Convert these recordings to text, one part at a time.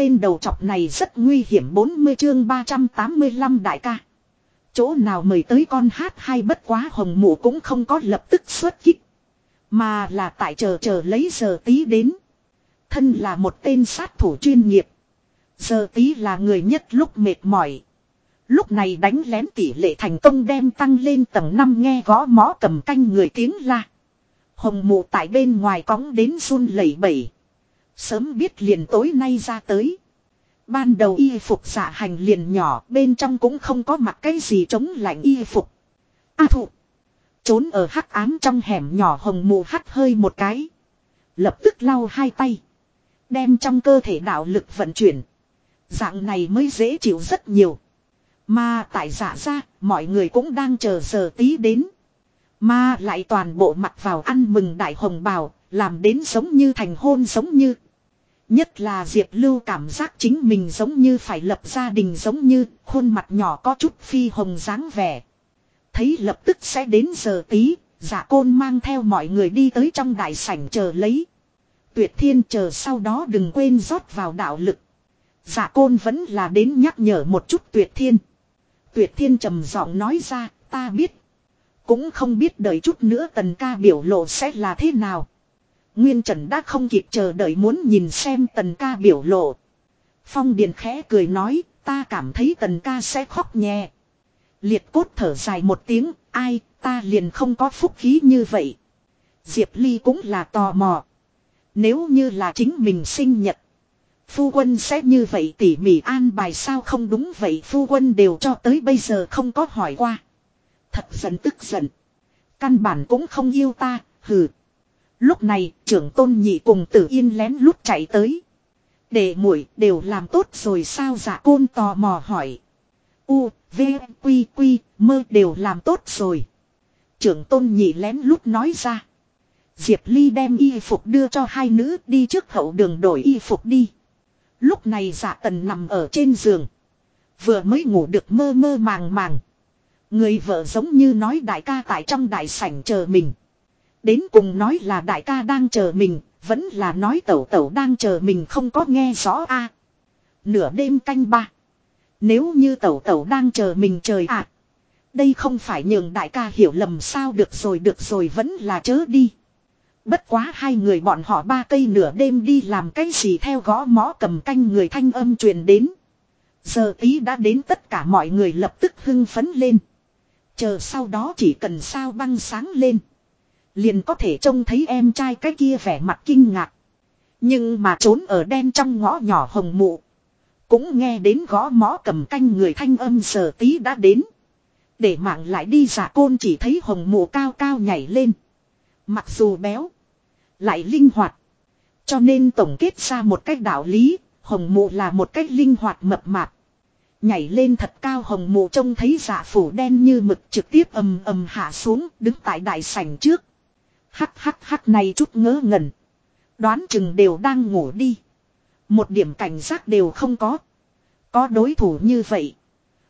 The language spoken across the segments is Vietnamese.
tên đầu chọc này rất nguy hiểm 40 chương 385 đại ca. Chỗ nào mời tới con hát hay bất quá hồng mụ cũng không có lập tức xuất kích. Mà là tại chờ chờ lấy giờ tí đến. Thân là một tên sát thủ chuyên nghiệp. Giờ tí là người nhất lúc mệt mỏi. Lúc này đánh lén tỷ lệ thành công đem tăng lên tầng 5 nghe gõ mõ cầm canh người tiếng la. Hồng mụ tại bên ngoài cóng đến run lẩy bẩy. Sớm biết liền tối nay ra tới. Ban đầu y phục giả hành liền nhỏ bên trong cũng không có mặc cái gì chống lạnh y phục. A thụ. Trốn ở hắc ám trong hẻm nhỏ hồng mù hắt hơi một cái. Lập tức lau hai tay. Đem trong cơ thể đạo lực vận chuyển. Dạng này mới dễ chịu rất nhiều. Mà tại dạ giả ra, mọi người cũng đang chờ giờ tí đến. Mà lại toàn bộ mặt vào ăn mừng đại hồng bào, làm đến giống như thành hôn giống như. Nhất là Diệp Lưu cảm giác chính mình giống như phải lập gia đình giống như khuôn mặt nhỏ có chút phi hồng dáng vẻ. Thấy lập tức sẽ đến giờ tí, giả côn mang theo mọi người đi tới trong đại sảnh chờ lấy. Tuyệt thiên chờ sau đó đừng quên rót vào đạo lực. Giả côn vẫn là đến nhắc nhở một chút tuyệt thiên. Tuyệt thiên trầm giọng nói ra, ta biết. Cũng không biết đợi chút nữa tần ca biểu lộ sẽ là thế nào. Nguyên Trần đã không kịp chờ đợi muốn nhìn xem tần ca biểu lộ. Phong Điền khẽ cười nói, ta cảm thấy tần ca sẽ khóc nhẹ. Liệt cốt thở dài một tiếng, ai, ta liền không có phúc khí như vậy. Diệp Ly cũng là tò mò. Nếu như là chính mình sinh nhật. Phu quân sẽ như vậy tỉ mỉ an bài sao không đúng vậy phu quân đều cho tới bây giờ không có hỏi qua. Thật giận tức giận. Căn bản cũng không yêu ta, hừ. Lúc này trưởng tôn nhị cùng tử yên lén lút chạy tới. Để muội đều làm tốt rồi sao giả dạ côn tò mò hỏi. U, V, Quy, Quy, mơ đều làm tốt rồi. Trưởng tôn nhị lén lút nói ra. Diệp Ly đem y phục đưa cho hai nữ đi trước hậu đường đổi y phục đi. Lúc này dạ tần nằm ở trên giường. Vừa mới ngủ được mơ mơ màng màng. Người vợ giống như nói đại ca tại trong đại sảnh chờ mình. Đến cùng nói là đại ca đang chờ mình, vẫn là nói tẩu tẩu đang chờ mình không có nghe rõ a Nửa đêm canh ba. Nếu như tẩu tẩu đang chờ mình trời ạ. đây không phải nhường đại ca hiểu lầm sao được rồi được rồi vẫn là chớ đi. Bất quá hai người bọn họ ba cây nửa đêm đi làm cái gì theo gõ mõ cầm canh người thanh âm truyền đến. Giờ tí đã đến tất cả mọi người lập tức hưng phấn lên. Chờ sau đó chỉ cần sao băng sáng lên. Liền có thể trông thấy em trai cái kia vẻ mặt kinh ngạc. Nhưng mà trốn ở đen trong ngõ nhỏ hồng mụ. Cũng nghe đến gõ mõ cầm canh người thanh âm sờ tí đã đến. Để mạng lại đi giả côn chỉ thấy hồng mụ cao cao nhảy lên. Mặc dù béo. Lại linh hoạt. Cho nên tổng kết ra một cách đạo lý. Hồng mụ là một cách linh hoạt mập mạp. Nhảy lên thật cao hồng mụ trông thấy giả phủ đen như mực trực tiếp ầm ầm hạ xuống, đứng tại đại sảnh trước. Hắc hắc hắc này chút ngớ ngẩn. Đoán chừng đều đang ngủ đi. Một điểm cảnh giác đều không có. Có đối thủ như vậy.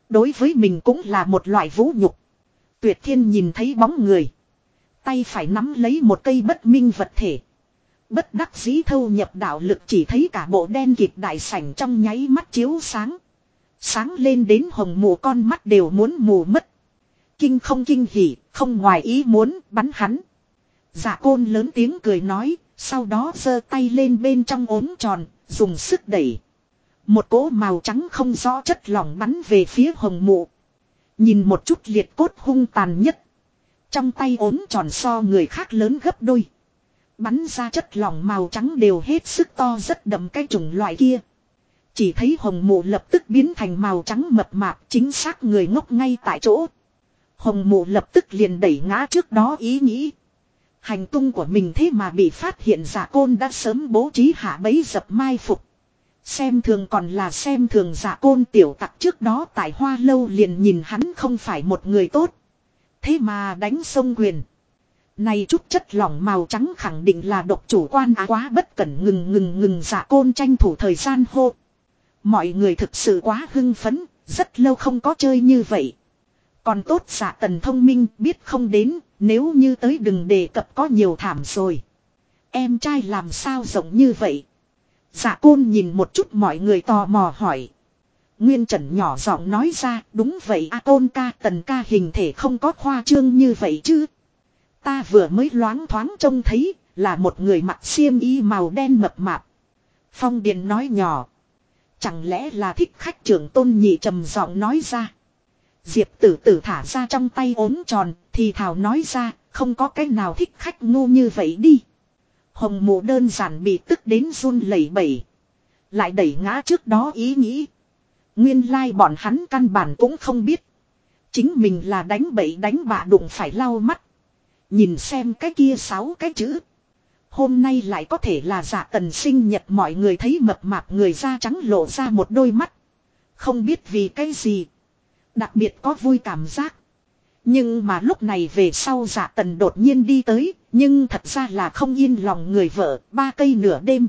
Đối với mình cũng là một loại vũ nhục. Tuyệt thiên nhìn thấy bóng người. Tay phải nắm lấy một cây bất minh vật thể. Bất đắc dĩ thâu nhập đạo lực chỉ thấy cả bộ đen kịt đại sảnh trong nháy mắt chiếu sáng. Sáng lên đến hồng mù con mắt đều muốn mù mất. Kinh không kinh hỉ, không ngoài ý muốn bắn hắn. Dạ côn lớn tiếng cười nói, sau đó giơ tay lên bên trong ốm tròn, dùng sức đẩy. Một cỗ màu trắng không rõ chất lỏng bắn về phía hồng mụ. Nhìn một chút liệt cốt hung tàn nhất. Trong tay ốm tròn so người khác lớn gấp đôi. Bắn ra chất lỏng màu trắng đều hết sức to rất đậm cái chủng loại kia. Chỉ thấy hồng mụ lập tức biến thành màu trắng mập mạp chính xác người ngốc ngay tại chỗ. Hồng mụ lập tức liền đẩy ngã trước đó ý nghĩ. Hành tung của mình thế mà bị phát hiện giả côn đã sớm bố trí hạ bấy dập mai phục. Xem thường còn là xem thường giả côn tiểu tặc trước đó tại hoa lâu liền nhìn hắn không phải một người tốt. Thế mà đánh sông quyền. Này chút chất lỏng màu trắng khẳng định là độc chủ quan á quá bất cẩn ngừng ngừng ngừng giả côn tranh thủ thời gian hô. Mọi người thực sự quá hưng phấn, rất lâu không có chơi như vậy. Còn tốt giả tần thông minh biết không đến, nếu như tới đừng đề cập có nhiều thảm rồi. Em trai làm sao rộng như vậy. Giả côn nhìn một chút mọi người tò mò hỏi. Nguyên Trần nhỏ giọng nói ra, đúng vậy a tôn ca tần ca hình thể không có khoa trương như vậy chứ. Ta vừa mới loáng thoáng trông thấy, là một người mặc xiêm y màu đen mập mạp. Phong Điền nói nhỏ. Chẳng lẽ là thích khách trưởng tôn nhị trầm giọng nói ra. Diệp tử tử thả ra trong tay ốm tròn, thì thảo nói ra, không có cái nào thích khách ngu như vậy đi. Hồng mụ đơn giản bị tức đến run lẩy bẩy. Lại đẩy ngã trước đó ý nghĩ. Nguyên lai like bọn hắn căn bản cũng không biết. Chính mình là đánh bậy đánh bạ đụng phải lau mắt. Nhìn xem cái kia sáu cái chữ. Hôm nay lại có thể là giả tần sinh nhật mọi người thấy mập mạp người da trắng lộ ra một đôi mắt. Không biết vì cái gì. Đặc biệt có vui cảm giác. Nhưng mà lúc này về sau giả tần đột nhiên đi tới, nhưng thật ra là không yên lòng người vợ, ba cây nửa đêm.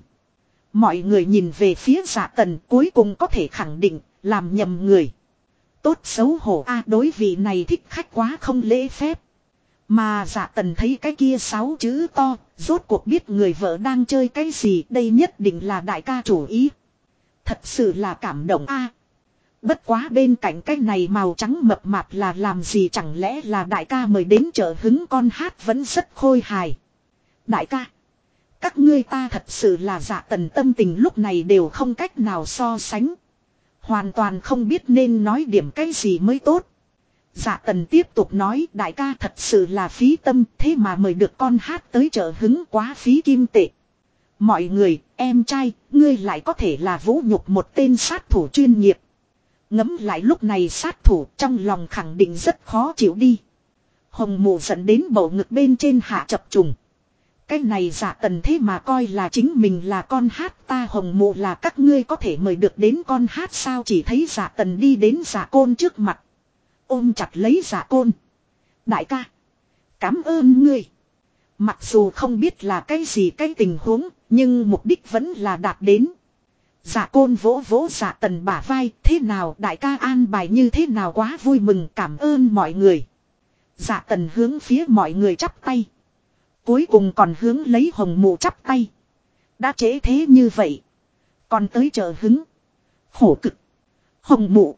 Mọi người nhìn về phía giả tần cuối cùng có thể khẳng định, làm nhầm người. Tốt xấu hổ a đối vị này thích khách quá không lễ phép. Mà giả tần thấy cái kia sáu chữ to, rốt cuộc biết người vợ đang chơi cái gì đây nhất định là đại ca chủ ý. Thật sự là cảm động a bất quá bên cạnh cái này màu trắng mập mạp là làm gì chẳng lẽ là đại ca mời đến chợ hứng con hát vẫn rất khôi hài. Đại ca. Các ngươi ta thật sự là giả tần tâm tình lúc này đều không cách nào so sánh. Hoàn toàn không biết nên nói điểm cái gì mới tốt. Dạ tần tiếp tục nói đại ca thật sự là phí tâm thế mà mời được con hát tới chợ hứng quá phí kim tệ. Mọi người, em trai, ngươi lại có thể là vũ nhục một tên sát thủ chuyên nghiệp. Ngấm lại lúc này sát thủ trong lòng khẳng định rất khó chịu đi. Hồng mù dẫn đến bầu ngực bên trên hạ chập trùng. Cái này giả tần thế mà coi là chính mình là con hát ta hồng mụ là các ngươi có thể mời được đến con hát sao chỉ thấy giả tần đi đến giả côn trước mặt. Ôm chặt lấy giả côn. Đại ca. Cảm ơn ngươi. Mặc dù không biết là cái gì cái tình huống, nhưng mục đích vẫn là đạt đến dạ côn vỗ vỗ dạ tần bả vai, thế nào đại ca an bài như thế nào quá vui mừng cảm ơn mọi người. Dạ tần hướng phía mọi người chắp tay. Cuối cùng còn hướng lấy hồng mụ chắp tay. Đã trễ thế như vậy. Còn tới chờ hứng. Khổ cực. Hồng mụ.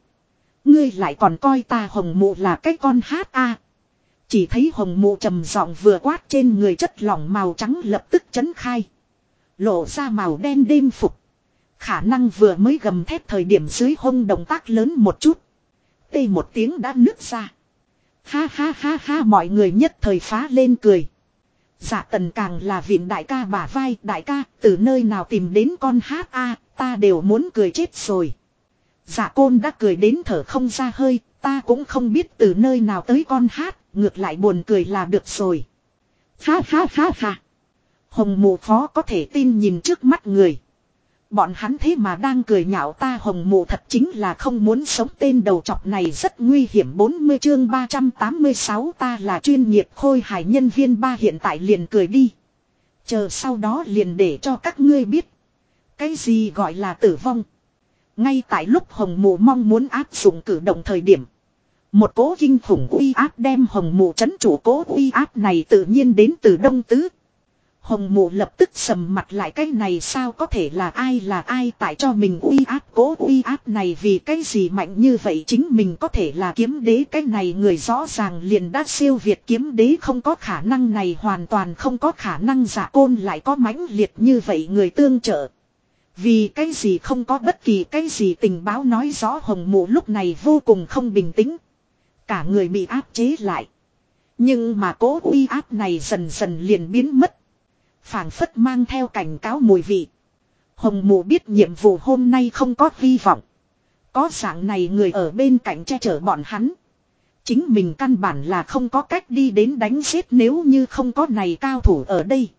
Ngươi lại còn coi ta hồng mụ là cái con hát a Chỉ thấy hồng mụ trầm giọng vừa quát trên người chất lỏng màu trắng lập tức chấn khai. Lộ ra màu đen đêm phục. Khả năng vừa mới gầm thép thời điểm dưới hông động tác lớn một chút. Tê một tiếng đã nứt ra. Ha ha ha ha, mọi người nhất thời phá lên cười. Dạ tần càng là viện đại ca bả vai, đại ca, từ nơi nào tìm đến con hát a, ta đều muốn cười chết rồi. Dạ côn đã cười đến thở không ra hơi, ta cũng không biết từ nơi nào tới con hát, ngược lại buồn cười là được rồi. Ha ha ha ha. Hồng mù phó có thể tin nhìn trước mắt người. Bọn hắn thế mà đang cười nhạo ta hồng mụ thật chính là không muốn sống tên đầu chọc này rất nguy hiểm 40 chương 386 ta là chuyên nghiệp khôi hài nhân viên ba hiện tại liền cười đi. Chờ sau đó liền để cho các ngươi biết. Cái gì gọi là tử vong. Ngay tại lúc hồng mụ mong muốn áp dụng cử động thời điểm. Một cố kinh khủng uy áp đem hồng mụ chấn chủ cố uy áp này tự nhiên đến từ đông tứ. Hồng mụ lập tức sầm mặt lại, cái này sao có thể là ai là ai tại cho mình uy áp cố uy áp này vì cái gì mạnh như vậy chính mình có thể là kiếm đế, cái này người rõ ràng liền đã siêu việt kiếm đế, không có khả năng này, hoàn toàn không có khả năng giả côn lại có mãnh liệt như vậy người tương trợ. Vì cái gì không có bất kỳ cái gì tình báo nói rõ, hồng mụ lúc này vô cùng không bình tĩnh. Cả người bị áp chế lại. Nhưng mà cố uy áp này dần dần liền biến mất phảng phất mang theo cảnh cáo mùi vị. Hồng Mù biết nhiệm vụ hôm nay không có hy vọng. Có dạng này người ở bên cạnh che chở bọn hắn. Chính mình căn bản là không có cách đi đến đánh giết nếu như không có này cao thủ ở đây.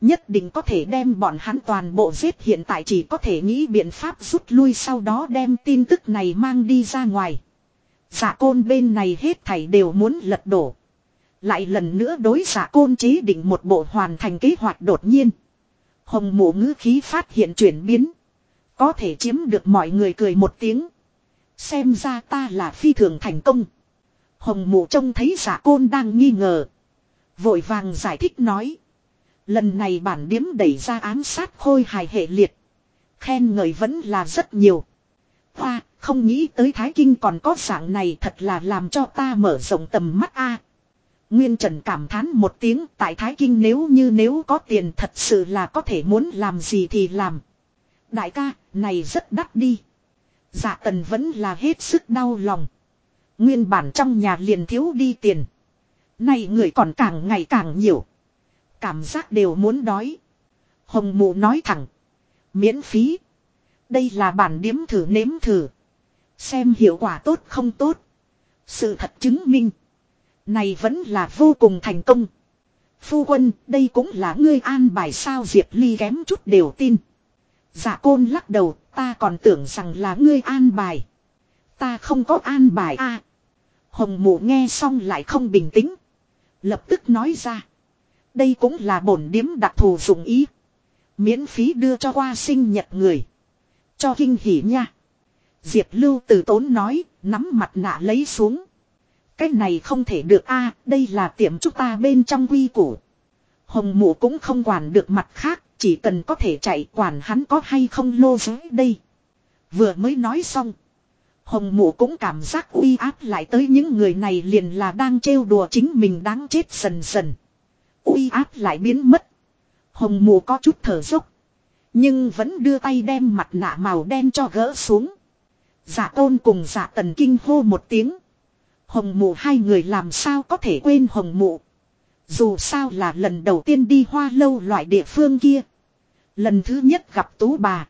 Nhất định có thể đem bọn hắn toàn bộ giết hiện tại chỉ có thể nghĩ biện pháp rút lui sau đó đem tin tức này mang đi ra ngoài. Giả côn bên này hết thảy đều muốn lật đổ. Lại lần nữa đối giả côn chế định một bộ hoàn thành kế hoạch đột nhiên. Hồng mộ ngữ khí phát hiện chuyển biến. Có thể chiếm được mọi người cười một tiếng. Xem ra ta là phi thường thành công. Hồng mộ trông thấy giả côn đang nghi ngờ. Vội vàng giải thích nói. Lần này bản điếm đẩy ra ám sát khôi hài hệ liệt. Khen ngợi vẫn là rất nhiều. Hoa, không nghĩ tới Thái Kinh còn có dạng này thật là làm cho ta mở rộng tầm mắt a. Nguyên Trần cảm thán một tiếng tại Thái Kinh nếu như nếu có tiền thật sự là có thể muốn làm gì thì làm. Đại ca, này rất đắt đi. Dạ tần vẫn là hết sức đau lòng. Nguyên bản trong nhà liền thiếu đi tiền. Này người còn càng ngày càng nhiều. Cảm giác đều muốn đói. Hồng mụ nói thẳng. Miễn phí. Đây là bản điếm thử nếm thử. Xem hiệu quả tốt không tốt. Sự thật chứng minh. Này vẫn là vô cùng thành công. Phu quân, đây cũng là ngươi an bài sao Diệp Ly kém chút đều tin. Dạ côn lắc đầu, ta còn tưởng rằng là ngươi an bài. Ta không có an bài a. Hồng mụ nghe xong lại không bình tĩnh. Lập tức nói ra. Đây cũng là bổn điếm đặc thù dụng ý. Miễn phí đưa cho qua sinh nhật người. Cho kinh hỉ nha. Diệp Lưu từ tốn nói, nắm mặt nạ lấy xuống. Cái này không thể được a đây là tiệm chúng ta bên trong quy củ. Hồng mụ cũng không quản được mặt khác, chỉ cần có thể chạy quản hắn có hay không lô dưới đây. Vừa mới nói xong. Hồng mụ cũng cảm giác uy áp lại tới những người này liền là đang trêu đùa chính mình đáng chết dần dần. Uy áp lại biến mất. Hồng mụ có chút thở dốc. Nhưng vẫn đưa tay đem mặt nạ màu đen cho gỡ xuống. Giả dạ tôn cùng giả dạ tần kinh hô một tiếng. Hồng mụ hai người làm sao có thể quên hồng mụ. Dù sao là lần đầu tiên đi hoa lâu loại địa phương kia. Lần thứ nhất gặp tú bà.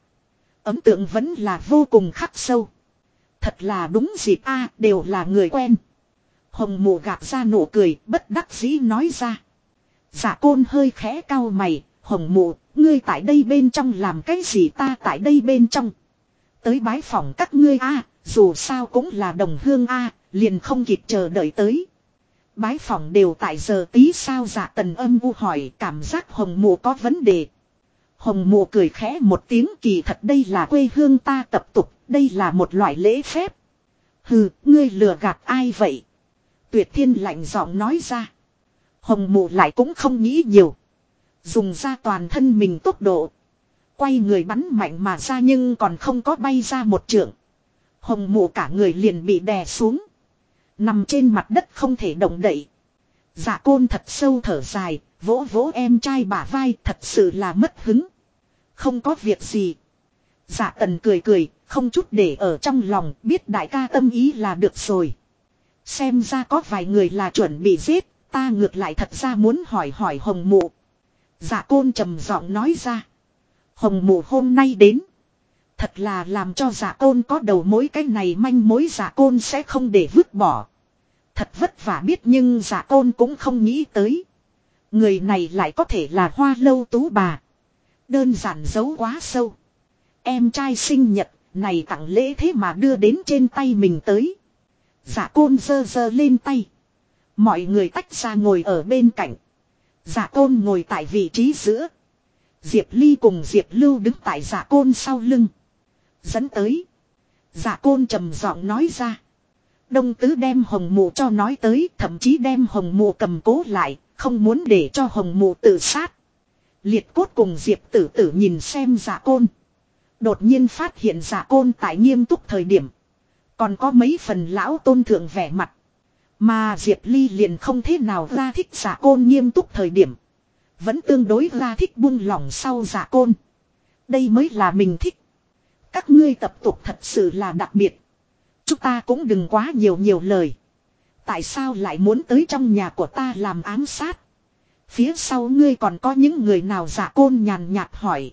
Ấn tượng vẫn là vô cùng khắc sâu. Thật là đúng dịp a đều là người quen. Hồng mụ gạt ra nụ cười bất đắc dĩ nói ra. Giả côn hơi khẽ cao mày. Hồng mụ, ngươi tại đây bên trong làm cái gì ta tại đây bên trong. Tới bái phòng các ngươi a dù sao cũng là đồng hương a liền không kịp chờ đợi tới. Bái phỏng đều tại giờ tí sao dạ tần âm u hỏi cảm giác hồng mụ có vấn đề. Hồng mụ cười khẽ một tiếng kỳ thật đây là quê hương ta tập tục, đây là một loại lễ phép. Hừ, ngươi lừa gạt ai vậy? Tuyệt thiên lạnh giọng nói ra. Hồng mụ lại cũng không nghĩ nhiều. Dùng ra toàn thân mình tốc độ. Quay người bắn mạnh mà ra nhưng còn không có bay ra một trượng. Hồng mụ cả người liền bị đè xuống. Nằm trên mặt đất không thể động đậy. Dạ côn thật sâu thở dài, vỗ vỗ em trai bả vai thật sự là mất hứng. Không có việc gì. Dạ tần cười cười, không chút để ở trong lòng, biết đại ca tâm ý là được rồi. Xem ra có vài người là chuẩn bị giết, ta ngược lại thật ra muốn hỏi hỏi hồng mụ. Dạ côn trầm giọng nói ra. Hồng mụ hôm nay đến. Thật là làm cho giả côn có đầu mối, cái này manh mối giả côn sẽ không để vứt bỏ. Thật vất vả biết nhưng giả côn cũng không nghĩ tới. Người này lại có thể là hoa lâu tú bà. Đơn giản giấu quá sâu. Em trai sinh nhật, này tặng lễ thế mà đưa đến trên tay mình tới. Giả côn dơ dơ lên tay. Mọi người tách ra ngồi ở bên cạnh. Giả côn ngồi tại vị trí giữa. Diệp Ly cùng Diệp Lưu đứng tại giả côn sau lưng. Dẫn tới. Giả côn trầm giọng nói ra. Đông tứ đem hồng mụ cho nói tới, thậm chí đem hồng mụ cầm cố lại. Không muốn để cho hồng mụ tự sát. Liệt cốt cùng diệp tử tử nhìn xem giả côn. Đột nhiên phát hiện giả côn tại nghiêm túc thời điểm. Còn có mấy phần lão tôn thượng vẻ mặt. Mà Diệp Ly liền không thế nào ra thích giả côn nghiêm túc thời điểm. Vẫn tương đối ra thích buông lỏng sau giả côn. Đây mới là mình thích. Các ngươi tập tục thật sự là đặc biệt. Chúng ta cũng đừng quá nhiều nhiều lời. Tại sao lại muốn tới trong nhà của ta làm ám sát? Phía sau ngươi còn có những người nào giả côn nhàn nhạt hỏi.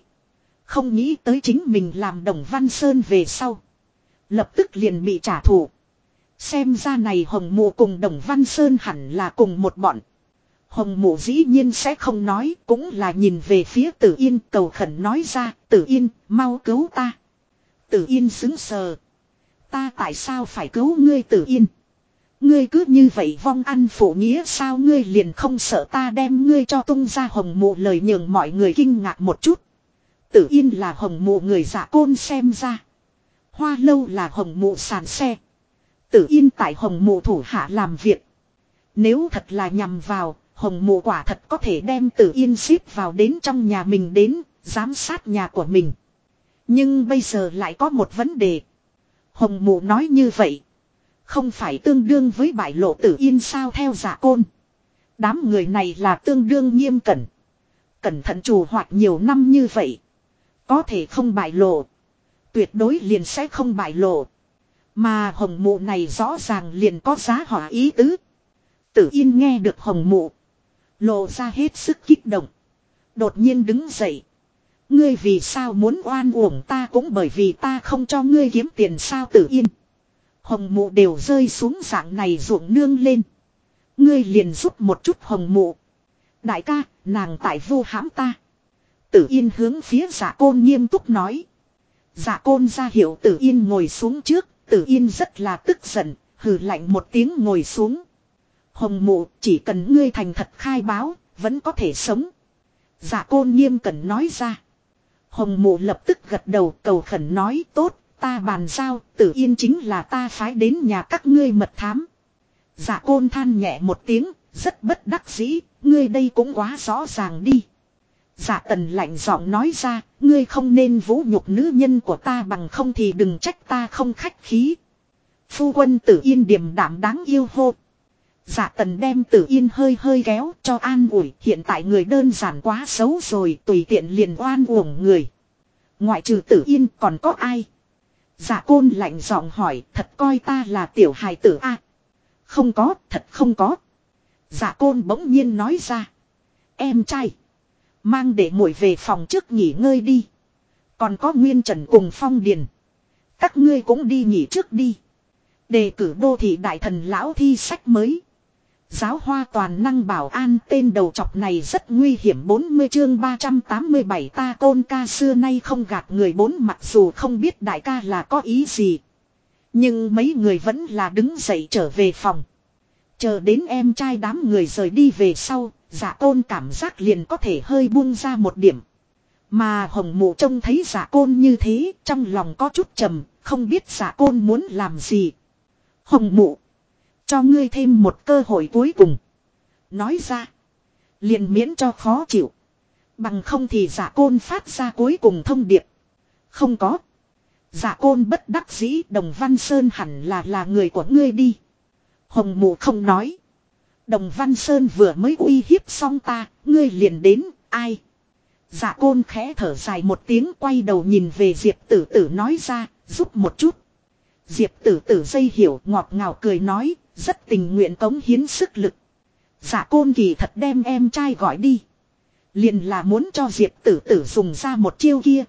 Không nghĩ tới chính mình làm đồng văn sơn về sau. Lập tức liền bị trả thù. Xem ra này hồng mụ cùng đồng văn sơn hẳn là cùng một bọn. Hồng mụ dĩ nhiên sẽ không nói, cũng là nhìn về phía tử yên, cầu khẩn nói ra, tử yên, mau cứu ta. Tử yên xứng sờ. Ta tại sao phải cứu ngươi tử yên? Ngươi cứ như vậy vong ăn phụ nghĩa sao ngươi liền không sợ ta đem ngươi cho tung ra hồng mụ lời nhường mọi người kinh ngạc một chút. Tử yên là hồng mụ người giả côn xem ra. Hoa lâu là hồng mụ sàn xe. Tử yên tại hồng mụ thủ hạ làm việc. Nếu thật là nhằm vào, hồng mụ quả thật có thể đem tử yên ship vào đến trong nhà mình đến, giám sát nhà của mình. Nhưng bây giờ lại có một vấn đề. Hồng mụ nói như vậy. Không phải tương đương với bại lộ tử yên sao theo giả côn. Đám người này là tương đương nghiêm cẩn. Cẩn thận chủ hoạt nhiều năm như vậy. Có thể không bại lộ. Tuyệt đối liền sẽ không bại lộ. Mà hồng mụ này rõ ràng liền có giá hỏa ý tứ. Tử yên nghe được hồng mụ. Lộ ra hết sức kích động. Đột nhiên đứng dậy. Ngươi vì sao muốn oan uổng ta cũng bởi vì ta không cho ngươi kiếm tiền sao tử yên. Hồng mụ đều rơi xuống dạng này ruộng nương lên. Ngươi liền giúp một chút hồng mụ. Đại ca, nàng tại vu hãm ta. Tử yên hướng phía giả côn nghiêm túc nói. Giả côn ra hiệu tử yên ngồi xuống trước. Tử yên rất là tức giận, hừ lạnh một tiếng ngồi xuống. Hồng mụ chỉ cần ngươi thành thật khai báo, vẫn có thể sống. Giả côn nghiêm cần nói ra. Hồng mụ lập tức gật đầu cầu khẩn nói tốt, ta bàn giao, tử yên chính là ta phái đến nhà các ngươi mật thám. Giả côn than nhẹ một tiếng, rất bất đắc dĩ, ngươi đây cũng quá rõ ràng đi. Giả tần lạnh giọng nói ra, ngươi không nên vũ nhục nữ nhân của ta bằng không thì đừng trách ta không khách khí. Phu quân tử yên điềm đảm đáng yêu hô dạ tần đem tử yên hơi hơi kéo cho an ủi, hiện tại người đơn giản quá xấu rồi, tùy tiện liền oan uổng người. Ngoại trừ tử yên còn có ai? Dạ côn lạnh giọng hỏi, thật coi ta là tiểu hài tử a Không có, thật không có. Dạ côn bỗng nhiên nói ra. Em trai. Mang để muội về phòng trước nghỉ ngơi đi. Còn có Nguyên Trần cùng Phong Điền. Các ngươi cũng đi nghỉ trước đi. Đề cử đô thị đại thần lão thi sách mới. Giáo hoa toàn năng bảo an tên đầu chọc này rất nguy hiểm 40 chương 387 ta côn ca xưa nay không gạt người bốn mặc dù không biết đại ca là có ý gì. Nhưng mấy người vẫn là đứng dậy trở về phòng. Chờ đến em trai đám người rời đi về sau, dạ giả côn cảm giác liền có thể hơi buông ra một điểm. Mà hồng mụ trông thấy giả côn như thế, trong lòng có chút trầm, không biết giả côn muốn làm gì. Hồng mụ. Cho ngươi thêm một cơ hội cuối cùng. Nói ra. Liền miễn cho khó chịu. Bằng không thì giả côn phát ra cuối cùng thông điệp. Không có. Giả côn bất đắc dĩ đồng văn sơn hẳn là là người của ngươi đi. Hồng mụ không nói. Đồng văn sơn vừa mới uy hiếp xong ta, ngươi liền đến, ai? Giả côn khẽ thở dài một tiếng quay đầu nhìn về Diệp tử tử nói ra, giúp một chút. Diệp tử tử dây hiểu ngọt ngào cười nói, rất tình nguyện cống hiến sức lực. Giả côn kỳ thật đem em trai gọi đi. Liền là muốn cho Diệp tử tử dùng ra một chiêu kia.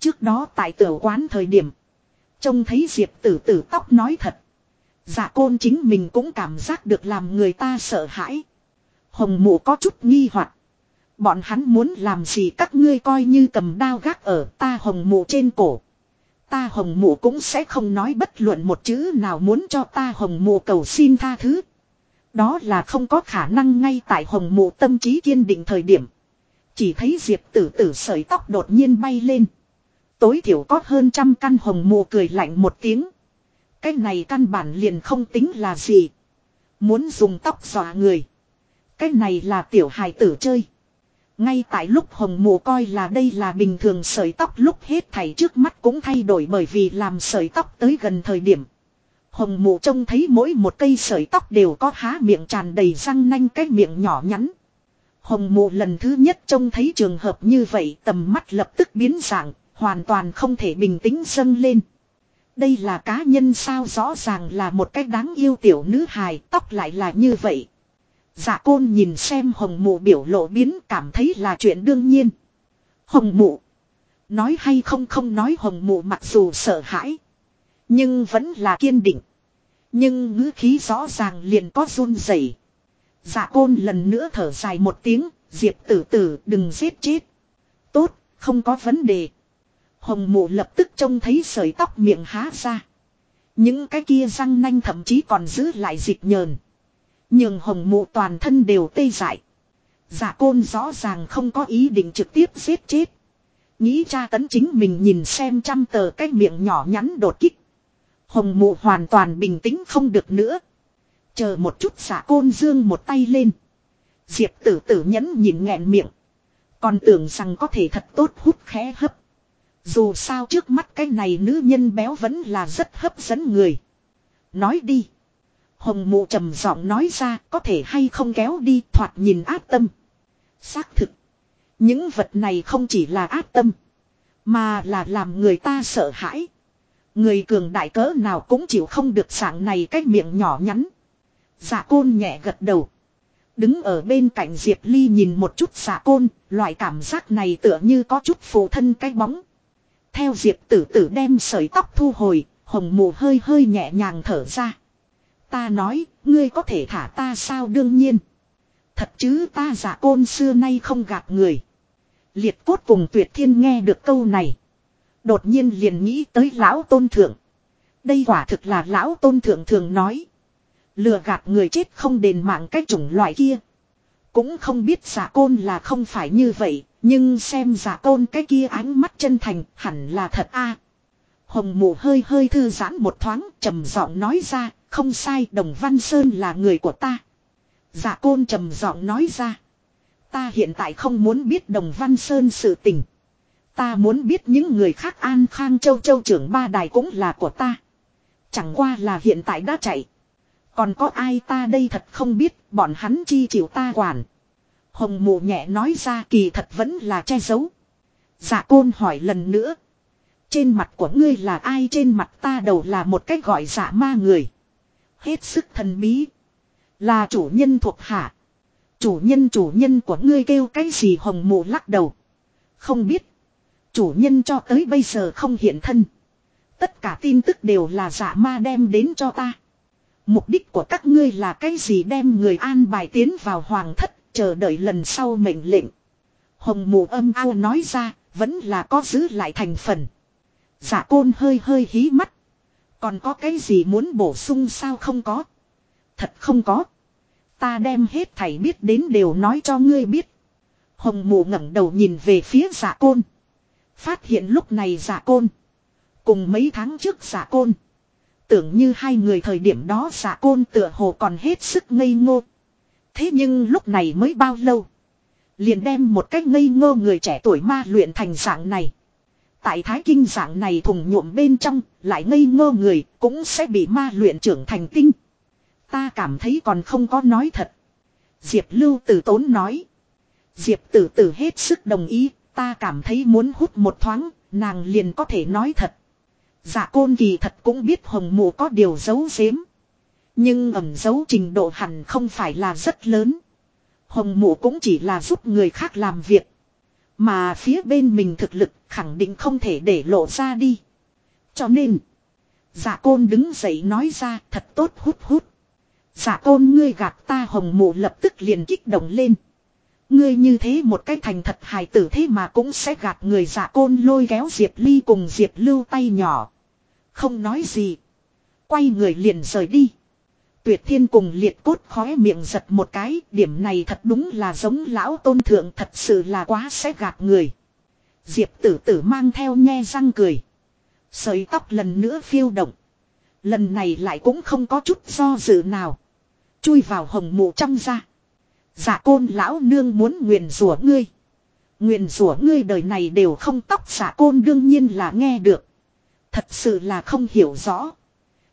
Trước đó tại tiểu quán thời điểm. Trông thấy Diệp tử tử tóc nói thật. Giả côn chính mình cũng cảm giác được làm người ta sợ hãi. Hồng mụ có chút nghi hoặc Bọn hắn muốn làm gì các ngươi coi như cầm đao gác ở ta hồng mụ trên cổ. Ta hồng mụ cũng sẽ không nói bất luận một chữ nào muốn cho ta hồng mụ cầu xin tha thứ. Đó là không có khả năng ngay tại hồng mụ tâm trí kiên định thời điểm. Chỉ thấy diệp tử tử sợi tóc đột nhiên bay lên. Tối thiểu có hơn trăm căn hồng mụ cười lạnh một tiếng. Cái này căn bản liền không tính là gì. Muốn dùng tóc dọa người. Cái này là tiểu hài tử chơi. Ngay tại lúc hồng mù coi là đây là bình thường sợi tóc lúc hết thảy trước mắt cũng thay đổi bởi vì làm sợi tóc tới gần thời điểm. Hồng mù trông thấy mỗi một cây sợi tóc đều có há miệng tràn đầy răng nanh cái miệng nhỏ nhắn. Hồng mù lần thứ nhất trông thấy trường hợp như vậy tầm mắt lập tức biến dạng, hoàn toàn không thể bình tĩnh dâng lên. Đây là cá nhân sao rõ ràng là một cách đáng yêu tiểu nữ hài tóc lại là như vậy. Dạ côn nhìn xem hồng mụ biểu lộ biến cảm thấy là chuyện đương nhiên. Hồng mụ. Nói hay không không nói hồng mụ mặc dù sợ hãi. Nhưng vẫn là kiên định. Nhưng ngữ khí rõ ràng liền có run rẩy. Dạ côn lần nữa thở dài một tiếng. Diệp tử tử đừng giết chết. Tốt, không có vấn đề. Hồng mụ lập tức trông thấy sợi tóc miệng há ra. Những cái kia răng nanh thậm chí còn giữ lại dịch nhờn. Nhưng hồng mụ toàn thân đều tê dại. Giả côn rõ ràng không có ý định trực tiếp giết chết. Nghĩ cha tấn chính mình nhìn xem trăm tờ cái miệng nhỏ nhắn đột kích. Hồng mụ hoàn toàn bình tĩnh không được nữa. Chờ một chút giả côn dương một tay lên. Diệp tử tử nhẫn nhìn nghẹn miệng. Còn tưởng rằng có thể thật tốt hút khẽ hấp. Dù sao trước mắt cái này nữ nhân béo vẫn là rất hấp dẫn người. Nói đi. Hồng mụ trầm giọng nói ra có thể hay không kéo đi thoạt nhìn ác tâm. Xác thực. Những vật này không chỉ là ác tâm. Mà là làm người ta sợ hãi. Người cường đại cỡ nào cũng chịu không được dạng này cái miệng nhỏ nhắn. Giả côn nhẹ gật đầu. Đứng ở bên cạnh Diệp Ly nhìn một chút giả côn, loại cảm giác này tựa như có chút phù thân cái bóng. Theo Diệp tử tử đem sợi tóc thu hồi, hồng mù hơi hơi nhẹ nhàng thở ra. Ta nói, ngươi có thể thả ta sao đương nhiên. Thật chứ ta giả côn xưa nay không gạt người. Liệt cốt cùng tuyệt thiên nghe được câu này. Đột nhiên liền nghĩ tới lão tôn thượng. Đây quả thực là lão tôn thượng thường nói. Lừa gạt người chết không đền mạng cái chủng loại kia. Cũng không biết giả côn là không phải như vậy, nhưng xem giả côn cái kia ánh mắt chân thành hẳn là thật a. Hồng mù hơi hơi thư giãn một thoáng trầm giọng nói ra, không sai đồng văn sơn là người của ta. dạ côn trầm giọng nói ra. Ta hiện tại không muốn biết đồng văn sơn sự tình. Ta muốn biết những người khác an khang châu châu trưởng ba đài cũng là của ta. Chẳng qua là hiện tại đã chạy. Còn có ai ta đây thật không biết, bọn hắn chi chịu ta quản. Hồng mụ nhẹ nói ra kỳ thật vẫn là che giấu. Dạ côn hỏi lần nữa. Trên mặt của ngươi là ai trên mặt ta đầu là một cách gọi dạ ma người. Hết sức thần bí. Là chủ nhân thuộc hạ. Chủ nhân chủ nhân của ngươi kêu cái gì hồng mụ lắc đầu. Không biết. Chủ nhân cho tới bây giờ không hiện thân. Tất cả tin tức đều là giả ma đem đến cho ta. Mục đích của các ngươi là cái gì đem người an bài tiến vào hoàng thất, chờ đợi lần sau mệnh lệnh. Hồng mù âm ao nói ra, vẫn là có giữ lại thành phần. Giả côn hơi hơi hí mắt. Còn có cái gì muốn bổ sung sao không có? Thật không có. Ta đem hết thảy biết đến đều nói cho ngươi biết. Hồng mù ngẩng đầu nhìn về phía giả côn. Phát hiện lúc này giả côn. Cùng mấy tháng trước giả côn. Tưởng như hai người thời điểm đó giả côn tựa hồ còn hết sức ngây ngô. Thế nhưng lúc này mới bao lâu. Liền đem một cách ngây ngô người trẻ tuổi ma luyện thành dạng này. Tại thái kinh dạng này thùng nhuộm bên trong, lại ngây ngô người, cũng sẽ bị ma luyện trưởng thành tinh. Ta cảm thấy còn không có nói thật. Diệp Lưu Tử Tốn nói. Diệp Tử Tử hết sức đồng ý, ta cảm thấy muốn hút một thoáng, nàng liền có thể nói thật. Dạ côn kỳ thật cũng biết hồng mụ có điều giấu giếm. Nhưng ẩm giấu trình độ hẳn không phải là rất lớn. Hồng mụ cũng chỉ là giúp người khác làm việc. Mà phía bên mình thực lực khẳng định không thể để lộ ra đi. Cho nên. Dạ côn đứng dậy nói ra, thật tốt, hút hút. Dạ côn, ngươi gạt ta hồng mụ lập tức liền kích động lên. Ngươi như thế một cái thành thật hài tử thế mà cũng sẽ gạt người dạ côn lôi kéo Diệp Ly cùng Diệp Lưu tay nhỏ. Không nói gì. Quay người liền rời đi. Tuyệt thiên cùng liệt cốt khóe miệng giật một cái. Điểm này thật đúng là giống lão tôn thượng, thật sự là quá sẽ gạt người. Diệp tử tử mang theo nghe răng cười. Sợi tóc lần nữa phiêu động. Lần này lại cũng không có chút do dự nào. Chui vào hồng mụ trong da. Dạ côn lão nương muốn nguyền rủa ngươi. Nguyền rủa ngươi đời này đều không tóc giả côn đương nhiên là nghe được. Thật sự là không hiểu rõ.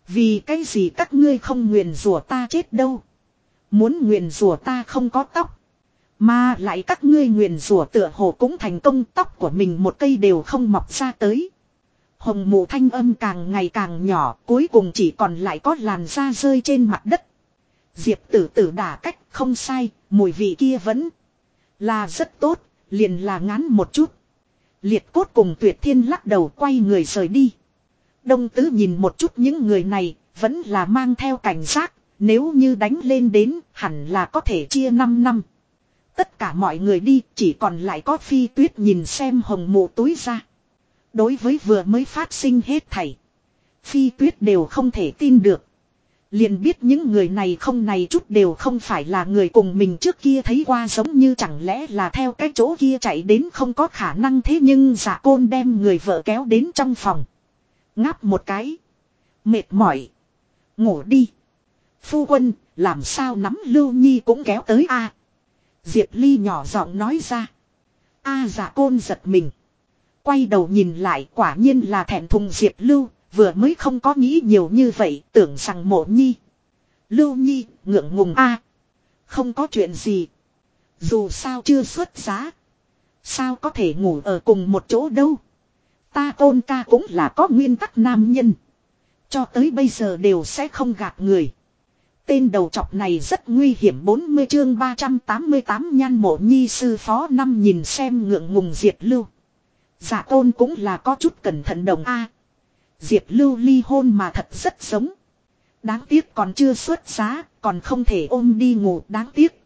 Vì cái gì các ngươi không nguyền rủa ta chết đâu. Muốn nguyền rủa ta không có tóc. Mà lại các ngươi nguyền rủa tựa hồ cũng thành công tóc của mình một cây đều không mọc ra tới. Hồng mù thanh âm càng ngày càng nhỏ cuối cùng chỉ còn lại có làn da rơi trên mặt đất. Diệp tử tử đả cách không sai, mùi vị kia vẫn là rất tốt, liền là ngắn một chút. Liệt cốt cùng tuyệt thiên lắc đầu quay người rời đi. Đông tứ nhìn một chút những người này, vẫn là mang theo cảnh giác, nếu như đánh lên đến, hẳn là có thể chia 5 năm. Tất cả mọi người đi, chỉ còn lại có phi tuyết nhìn xem hồng mụ túi ra. Đối với vừa mới phát sinh hết thảy. Phi tuyết đều không thể tin được. Liền biết những người này không này chút đều không phải là người cùng mình trước kia thấy qua giống như chẳng lẽ là theo cái chỗ kia chạy đến không có khả năng thế nhưng giả côn đem người vợ kéo đến trong phòng. Ngáp một cái. Mệt mỏi. Ngủ đi. Phu quân, làm sao nắm Lưu Nhi cũng kéo tới a Diệp Ly nhỏ giọng nói ra. A giả côn giật mình. Quay đầu nhìn lại quả nhiên là thẹn thùng Diệp Lưu, vừa mới không có nghĩ nhiều như vậy, tưởng rằng mộ nhi. Lưu nhi, ngượng ngùng a Không có chuyện gì. Dù sao chưa xuất giá. Sao có thể ngủ ở cùng một chỗ đâu. Ta tôn ca cũng là có nguyên tắc nam nhân. Cho tới bây giờ đều sẽ không gạt người. Tên đầu trọc này rất nguy hiểm 40 chương 388 nhan mộ nhi sư phó năm nhìn xem ngượng ngùng Diệp lưu. Giả tôn cũng là có chút cẩn thận đồng A. Diệp lưu ly hôn mà thật rất giống. Đáng tiếc còn chưa xuất giá, còn không thể ôm đi ngủ đáng tiếc.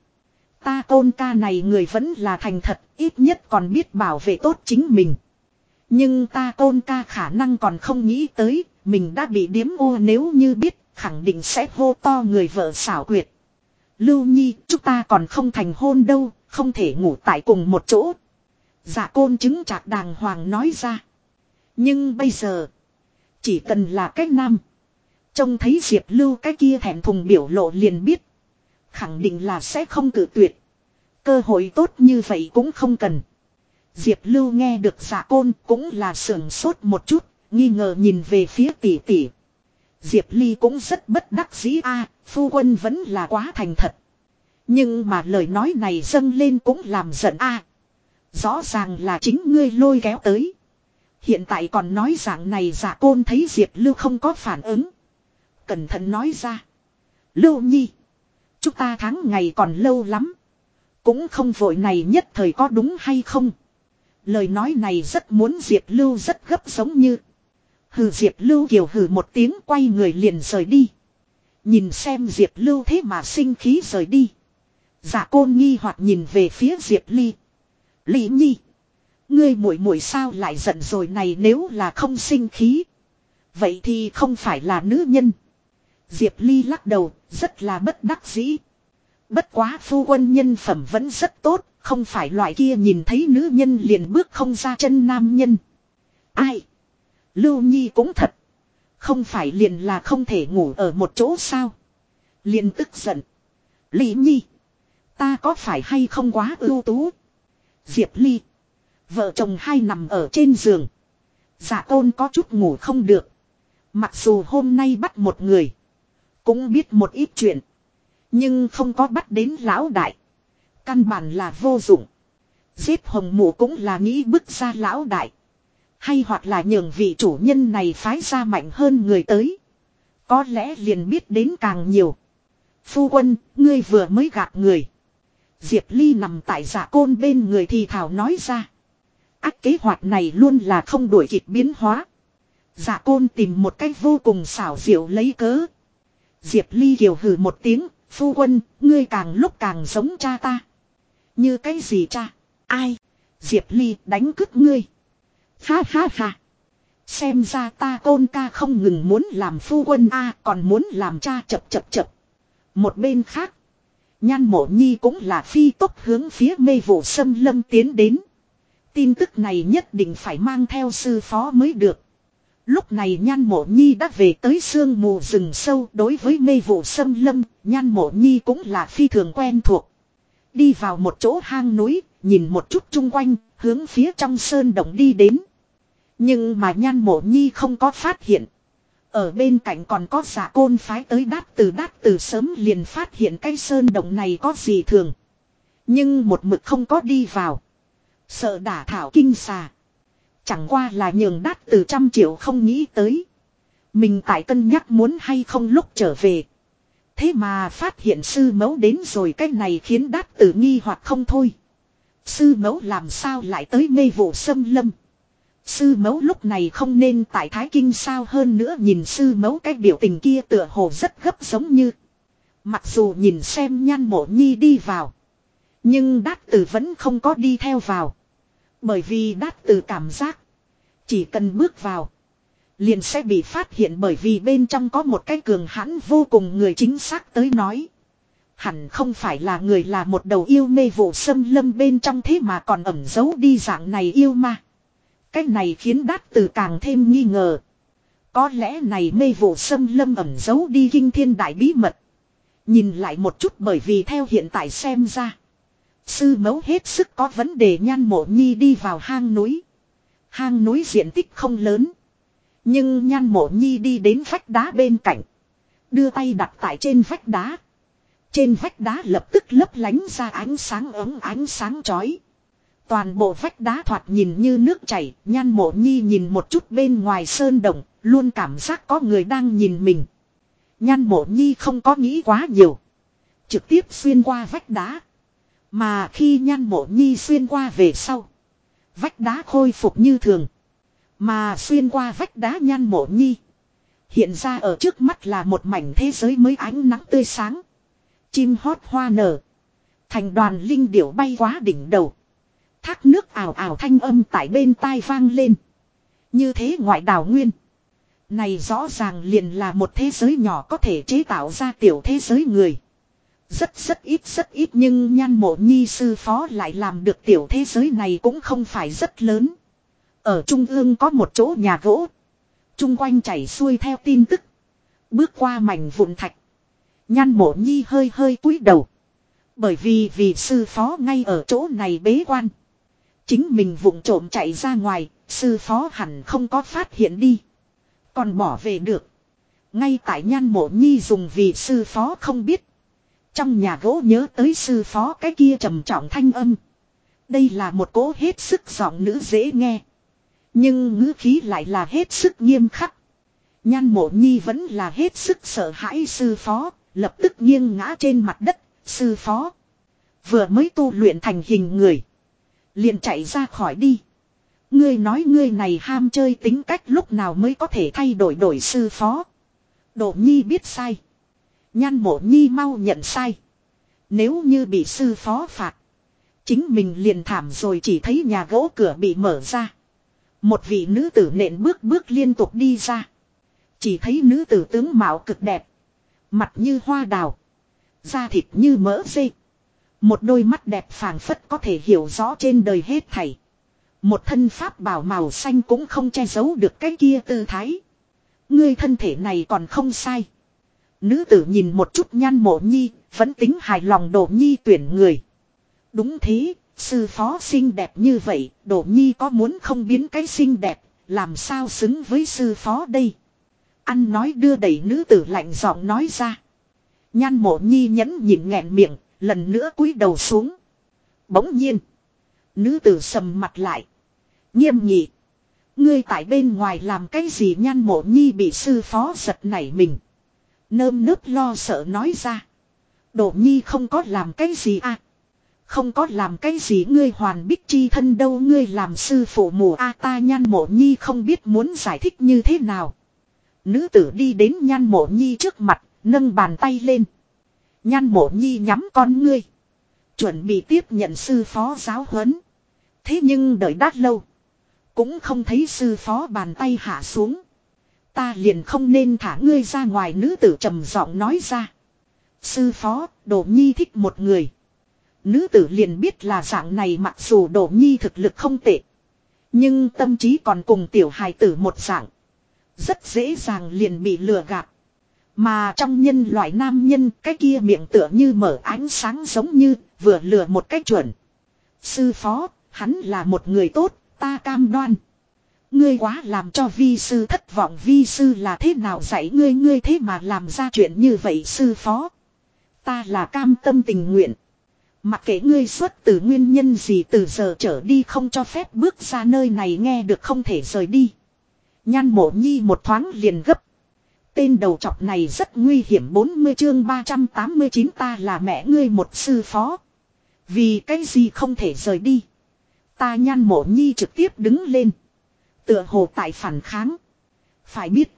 Ta tôn ca này người vẫn là thành thật, ít nhất còn biết bảo vệ tốt chính mình. Nhưng ta tôn ca khả năng còn không nghĩ tới, mình đã bị điếm ô nếu như biết, khẳng định sẽ hô to người vợ xảo quyệt. Lưu Nhi, chúng ta còn không thành hôn đâu, không thể ngủ tại cùng một chỗ. Dạ côn chứng chạc đàng hoàng nói ra. Nhưng bây giờ, chỉ cần là cách nam. Trông thấy Diệp Lưu cái kia thẹn thùng biểu lộ liền biết. Khẳng định là sẽ không cử tuyệt. Cơ hội tốt như vậy cũng không cần. Diệp Lưu nghe được giả côn cũng là sưởng sốt một chút, nghi ngờ nhìn về phía tỷ tỷ. Diệp Ly cũng rất bất đắc dĩ a, phu quân vẫn là quá thành thật. Nhưng mà lời nói này dâng lên cũng làm giận a. Rõ ràng là chính ngươi lôi kéo tới. Hiện tại còn nói dạng này giả côn thấy Diệp Lưu không có phản ứng. Cẩn thận nói ra. Lưu Nhi. Chúng ta tháng ngày còn lâu lắm. Cũng không vội này nhất thời có đúng hay không. Lời nói này rất muốn Diệp Lưu rất gấp giống như. Hừ Diệp Lưu kiều hừ một tiếng quay người liền rời đi. Nhìn xem Diệp Lưu thế mà sinh khí rời đi. Giả côn nghi hoặc nhìn về phía Diệp Ly. Lý Nhi. Ngươi muội muội sao lại giận rồi này nếu là không sinh khí. Vậy thì không phải là nữ nhân. Diệp Ly lắc đầu, rất là bất đắc dĩ. Bất quá phu quân nhân phẩm vẫn rất tốt, không phải loại kia nhìn thấy nữ nhân liền bước không ra chân nam nhân. Ai? Lưu Nhi cũng thật. Không phải liền là không thể ngủ ở một chỗ sao? Liền tức giận. Lý Nhi. Ta có phải hay không quá ưu tú? Diệp Ly. Vợ chồng hai nằm ở trên giường. Giả tôn có chút ngủ không được. Mặc dù hôm nay bắt một người. Cũng biết một ít chuyện. Nhưng không có bắt đến lão đại. Căn bản là vô dụng. Giết hồng mụ cũng là nghĩ bức ra lão đại. Hay hoặc là nhường vị chủ nhân này phái ra mạnh hơn người tới. Có lẽ liền biết đến càng nhiều. Phu quân, ngươi vừa mới gạt người. Diệp Ly nằm tại giả côn bên người thì thảo nói ra. Ác kế hoạch này luôn là không đuổi kịp biến hóa. Giả côn tìm một cách vô cùng xảo diệu lấy cớ. Diệp Ly kiều hừ một tiếng, phu quân, ngươi càng lúc càng giống cha ta. Như cái gì cha? Ai? Diệp Ly đánh cướp ngươi. Ha ha ha. Xem ra ta côn ca không ngừng muốn làm phu quân a còn muốn làm cha chập chập chập. Một bên khác. Nhan mộ nhi cũng là phi tốc hướng phía mê vụ sâm lâm tiến đến. Tin tức này nhất định phải mang theo sư phó mới được. Lúc này nhan mộ nhi đã về tới sương mù rừng sâu đối với mê vụ sâm lâm, nhan mộ nhi cũng là phi thường quen thuộc. Đi vào một chỗ hang núi, nhìn một chút chung quanh, hướng phía trong sơn động đi đến. Nhưng mà nhan mộ nhi không có phát hiện. Ở bên cạnh còn có giả côn phái tới đát từ đát từ sớm liền phát hiện cái sơn động này có gì thường. Nhưng một mực không có đi vào. Sợ đả thảo kinh xà. Chẳng qua là nhường đát từ trăm triệu không nghĩ tới. Mình tại cân nhắc muốn hay không lúc trở về. Thế mà phát hiện sư mẫu đến rồi cái này khiến đát tử nghi hoặc không thôi. Sư mẫu làm sao lại tới mê vụ xâm lâm. Sư mẫu lúc này không nên tại Thái Kinh sao hơn nữa nhìn sư mẫu cái biểu tình kia tựa hồ rất gấp giống như. Mặc dù nhìn xem nhan mộ nhi đi vào. Nhưng đát tử vẫn không có đi theo vào. Bởi vì đát tử cảm giác. Chỉ cần bước vào. Liền sẽ bị phát hiện bởi vì bên trong có một cái cường hãn vô cùng người chính xác tới nói. Hẳn không phải là người là một đầu yêu mê vụ sâm lâm bên trong thế mà còn ẩn giấu đi dạng này yêu ma. Cái này khiến đát từ càng thêm nghi ngờ. Có lẽ này mê vụ xâm lâm ẩn giấu đi kinh thiên đại bí mật. Nhìn lại một chút bởi vì theo hiện tại xem ra. Sư mẫu hết sức có vấn đề nhan mộ nhi đi vào hang núi. Hang núi diện tích không lớn. Nhưng nhan mộ nhi đi đến vách đá bên cạnh. Đưa tay đặt tại trên vách đá. Trên vách đá lập tức lấp lánh ra ánh sáng ấm ánh sáng chói. Toàn bộ vách đá thoạt nhìn như nước chảy, nhan mộ nhi nhìn một chút bên ngoài sơn động, luôn cảm giác có người đang nhìn mình. Nhan mộ nhi không có nghĩ quá nhiều. Trực tiếp xuyên qua vách đá. Mà khi nhan mộ nhi xuyên qua về sau. Vách đá khôi phục như thường. Mà xuyên qua vách đá nhan mộ nhi. Hiện ra ở trước mắt là một mảnh thế giới mới ánh nắng tươi sáng. Chim hót hoa nở. Thành đoàn linh điểu bay quá đỉnh đầu. Thác nước ảo ảo thanh âm tại bên tai vang lên. Như thế ngoại đảo nguyên. Này rõ ràng liền là một thế giới nhỏ có thể chế tạo ra tiểu thế giới người. Rất rất ít rất ít nhưng nhan mộ nhi sư phó lại làm được tiểu thế giới này cũng không phải rất lớn. Ở trung ương có một chỗ nhà gỗ. Trung quanh chảy xuôi theo tin tức. Bước qua mảnh vụn thạch. Nhan mộ nhi hơi hơi cúi đầu. Bởi vì vì sư phó ngay ở chỗ này bế quan. Chính mình vụng trộm chạy ra ngoài, sư phó hẳn không có phát hiện đi. Còn bỏ về được. Ngay tại nhan mộ nhi dùng vì sư phó không biết. Trong nhà gỗ nhớ tới sư phó cái kia trầm trọng thanh âm. Đây là một cố hết sức giọng nữ dễ nghe. Nhưng ngữ khí lại là hết sức nghiêm khắc. Nhan mộ nhi vẫn là hết sức sợ hãi sư phó, lập tức nghiêng ngã trên mặt đất, sư phó. Vừa mới tu luyện thành hình người. Liền chạy ra khỏi đi. Ngươi nói ngươi này ham chơi tính cách lúc nào mới có thể thay đổi đổi sư phó. Độ nhi biết sai. Nhan mộ nhi mau nhận sai. Nếu như bị sư phó phạt. Chính mình liền thảm rồi chỉ thấy nhà gỗ cửa bị mở ra. Một vị nữ tử nện bước bước liên tục đi ra. Chỉ thấy nữ tử tướng mạo cực đẹp. Mặt như hoa đào. Da thịt như mỡ dê. Một đôi mắt đẹp phảng phất có thể hiểu rõ trên đời hết thảy. Một thân pháp bảo màu xanh cũng không che giấu được cái kia tư thái. Ngươi thân thể này còn không sai. Nữ tử nhìn một chút nhan mộ nhi, vẫn tính hài lòng đổ nhi tuyển người. Đúng thế, sư phó xinh đẹp như vậy, đổ nhi có muốn không biến cái xinh đẹp, làm sao xứng với sư phó đây. Ăn nói đưa đẩy nữ tử lạnh giọng nói ra. Nhan mộ nhi nhẫn nhịn nghẹn miệng, lần nữa cúi đầu xuống. Bỗng nhiên, nữ tử sầm mặt lại. Nghiêm nhị. Ngươi tại bên ngoài làm cái gì nhan mộ nhi bị sư phó giật nảy mình. Nơm nớp lo sợ nói ra. Đổ nhi không có làm cái gì à. Không có làm cái gì ngươi hoàn bích chi thân đâu ngươi làm sư phụ mù a ta nhan mộ nhi không biết muốn giải thích như thế nào. Nữ tử đi đến nhan mộ nhi trước mặt, nâng bàn tay lên. Nhan mộ nhi nhắm con ngươi. Chuẩn bị tiếp nhận sư phó giáo huấn. Thế nhưng đợi đát lâu. Cũng không thấy sư phó bàn tay hạ xuống. Ta liền không nên thả ngươi ra ngoài nữ tử trầm giọng nói ra. Sư phó, đổ Nhi thích một người. Nữ tử liền biết là dạng này mặc dù đổ Nhi thực lực không tệ. Nhưng tâm trí còn cùng tiểu hài tử một dạng. Rất dễ dàng liền bị lừa gạt. Mà trong nhân loại nam nhân cái kia miệng tựa như mở ánh sáng giống như vừa lừa một cách chuẩn. Sư phó, hắn là một người tốt, ta cam đoan. Ngươi quá làm cho vi sư thất vọng vi sư là thế nào dạy ngươi ngươi thế mà làm ra chuyện như vậy sư phó. Ta là cam tâm tình nguyện. Mặc kệ ngươi xuất từ nguyên nhân gì từ giờ trở đi không cho phép bước ra nơi này nghe được không thể rời đi. Nhan mộ nhi một thoáng liền gấp. Tên đầu trọc này rất nguy hiểm 40 chương 389 ta là mẹ ngươi một sư phó. Vì cái gì không thể rời đi. Ta nhan mộ nhi trực tiếp đứng lên. Tựa hồ tại phản kháng. Phải biết.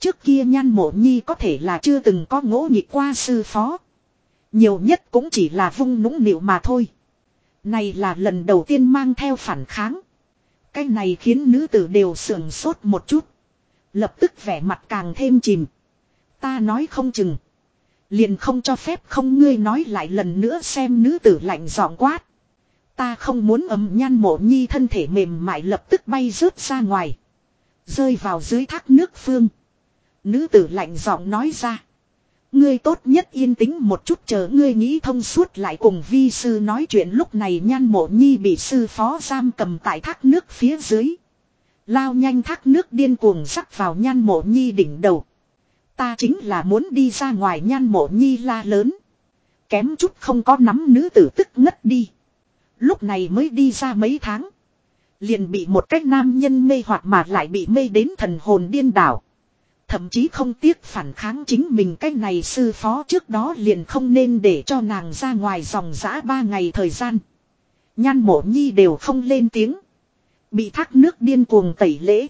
Trước kia nhan mộ nhi có thể là chưa từng có ngỗ nhị qua sư phó. Nhiều nhất cũng chỉ là vung nũng nịu mà thôi. Này là lần đầu tiên mang theo phản kháng. Cái này khiến nữ tử đều sườn sốt một chút. Lập tức vẻ mặt càng thêm chìm. Ta nói không chừng. Liền không cho phép không ngươi nói lại lần nữa xem nữ tử lạnh giọng quát. Ta không muốn ấm nhan mộ nhi thân thể mềm mại lập tức bay rớt ra ngoài. Rơi vào dưới thác nước phương. Nữ tử lạnh giọng nói ra. Ngươi tốt nhất yên tĩnh một chút chờ ngươi nghĩ thông suốt lại cùng vi sư nói chuyện lúc này nhan mộ nhi bị sư phó giam cầm tại thác nước phía dưới. Lao nhanh thác nước điên cuồng sắc vào nhan mộ nhi đỉnh đầu. Ta chính là muốn đi ra ngoài nhan mộ nhi la lớn. Kém chút không có nắm nữ tử tức ngất đi. Lúc này mới đi ra mấy tháng. Liền bị một cách nam nhân mê hoặc mà lại bị mê đến thần hồn điên đảo. Thậm chí không tiếc phản kháng chính mình cách này sư phó trước đó liền không nên để cho nàng ra ngoài dòng giã ba ngày thời gian. Nhan mộ nhi đều không lên tiếng. Bị thác nước điên cuồng tẩy lễ.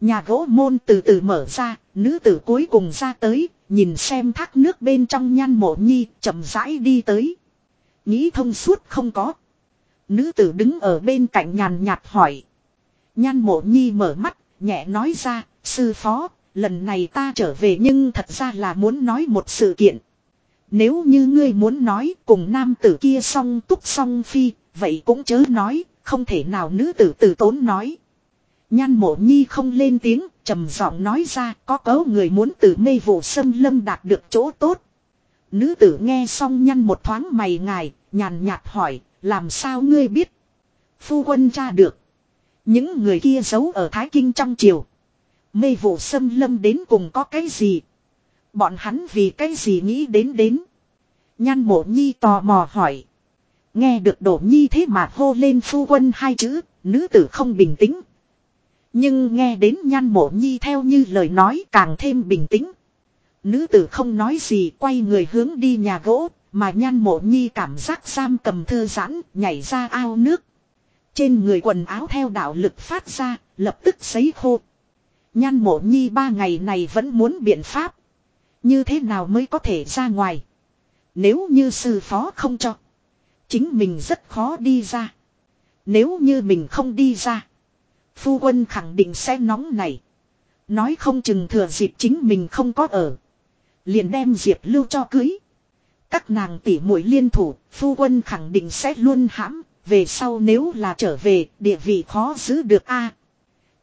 Nhà gỗ môn từ từ mở ra, nữ tử cuối cùng ra tới, nhìn xem thác nước bên trong nhan mộ nhi, chậm rãi đi tới. Nghĩ thông suốt không có. Nữ tử đứng ở bên cạnh nhàn nhạt hỏi. Nhan mộ nhi mở mắt, nhẹ nói ra, sư phó, lần này ta trở về nhưng thật ra là muốn nói một sự kiện. Nếu như ngươi muốn nói cùng nam tử kia song túc song phi, vậy cũng chớ nói, không thể nào nữ tử tử tốn nói. Nhan mộ nhi không lên tiếng, trầm giọng nói ra có cấu người muốn từ mê vụ sâm lâm đạt được chỗ tốt. Nữ tử nghe xong nhăn một thoáng mày ngài, nhàn nhạt hỏi, làm sao ngươi biết? Phu quân tra được. Những người kia giấu ở Thái Kinh trong triều. Mê vụ sâm lâm đến cùng có cái gì? Bọn hắn vì cái gì nghĩ đến đến? Nhan mộ nhi tò mò hỏi. Nghe được đổ nhi thế mà hô lên phu quân hai chữ, nữ tử không bình tĩnh. Nhưng nghe đến nhan mộ nhi theo như lời nói càng thêm bình tĩnh. Nữ tử không nói gì quay người hướng đi nhà gỗ, mà nhan mộ nhi cảm giác giam cầm thư giãn, nhảy ra ao nước. Trên người quần áo theo đạo lực phát ra, lập tức sấy khô. Nhan mộ nhi ba ngày này vẫn muốn biện pháp. Như thế nào mới có thể ra ngoài. Nếu như sư phó không cho. Chính mình rất khó đi ra. Nếu như mình không đi ra. Phu quân khẳng định sẽ nóng này. Nói không chừng thừa dịp chính mình không có ở. Liền đem Diệp Lưu cho cưới. Các nàng tỉ muội liên thủ, phu quân khẳng định sẽ luôn hãm, về sau nếu là trở về, địa vị khó giữ được a.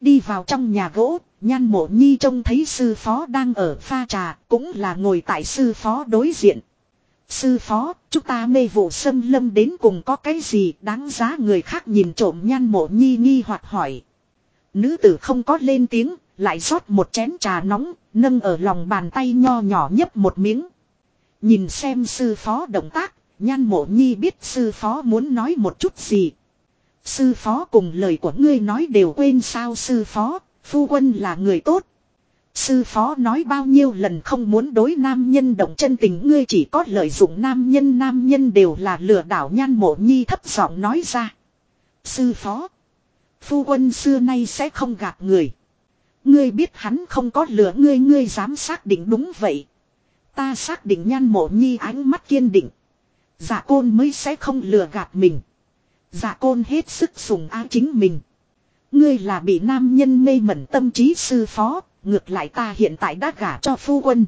đi vào trong nhà gỗ, nhan mộ nhi trông thấy sư phó đang ở pha trà, cũng là ngồi tại sư phó đối diện. Sư phó, chúng ta mê vụ xâm lâm đến cùng có cái gì đáng giá người khác nhìn trộm nhan mộ nhi nghi hoặc hỏi. Nữ tử không có lên tiếng, lại rót một chén trà nóng, nâng ở lòng bàn tay nho nhỏ nhấp một miếng. Nhìn xem sư phó động tác, nhan mộ nhi biết sư phó muốn nói một chút gì. Sư phó cùng lời của ngươi nói đều quên sao sư phó, phu quân là người tốt. Sư phó nói bao nhiêu lần không muốn đối nam nhân động chân tình ngươi chỉ có lợi dụng nam nhân nam nhân đều là lừa đảo nhan mộ nhi thấp giọng nói ra. Sư phó. Phu quân xưa nay sẽ không gạt người. Ngươi biết hắn không có lừa ngươi ngươi dám xác định đúng vậy. Ta xác định nhan mộ nhi ánh mắt kiên định. Dạ côn mới sẽ không lừa gạt mình. Dạ côn hết sức sùng ái chính mình. Ngươi là bị nam nhân mê mẩn tâm trí sư phó, ngược lại ta hiện tại đã gả cho phu quân.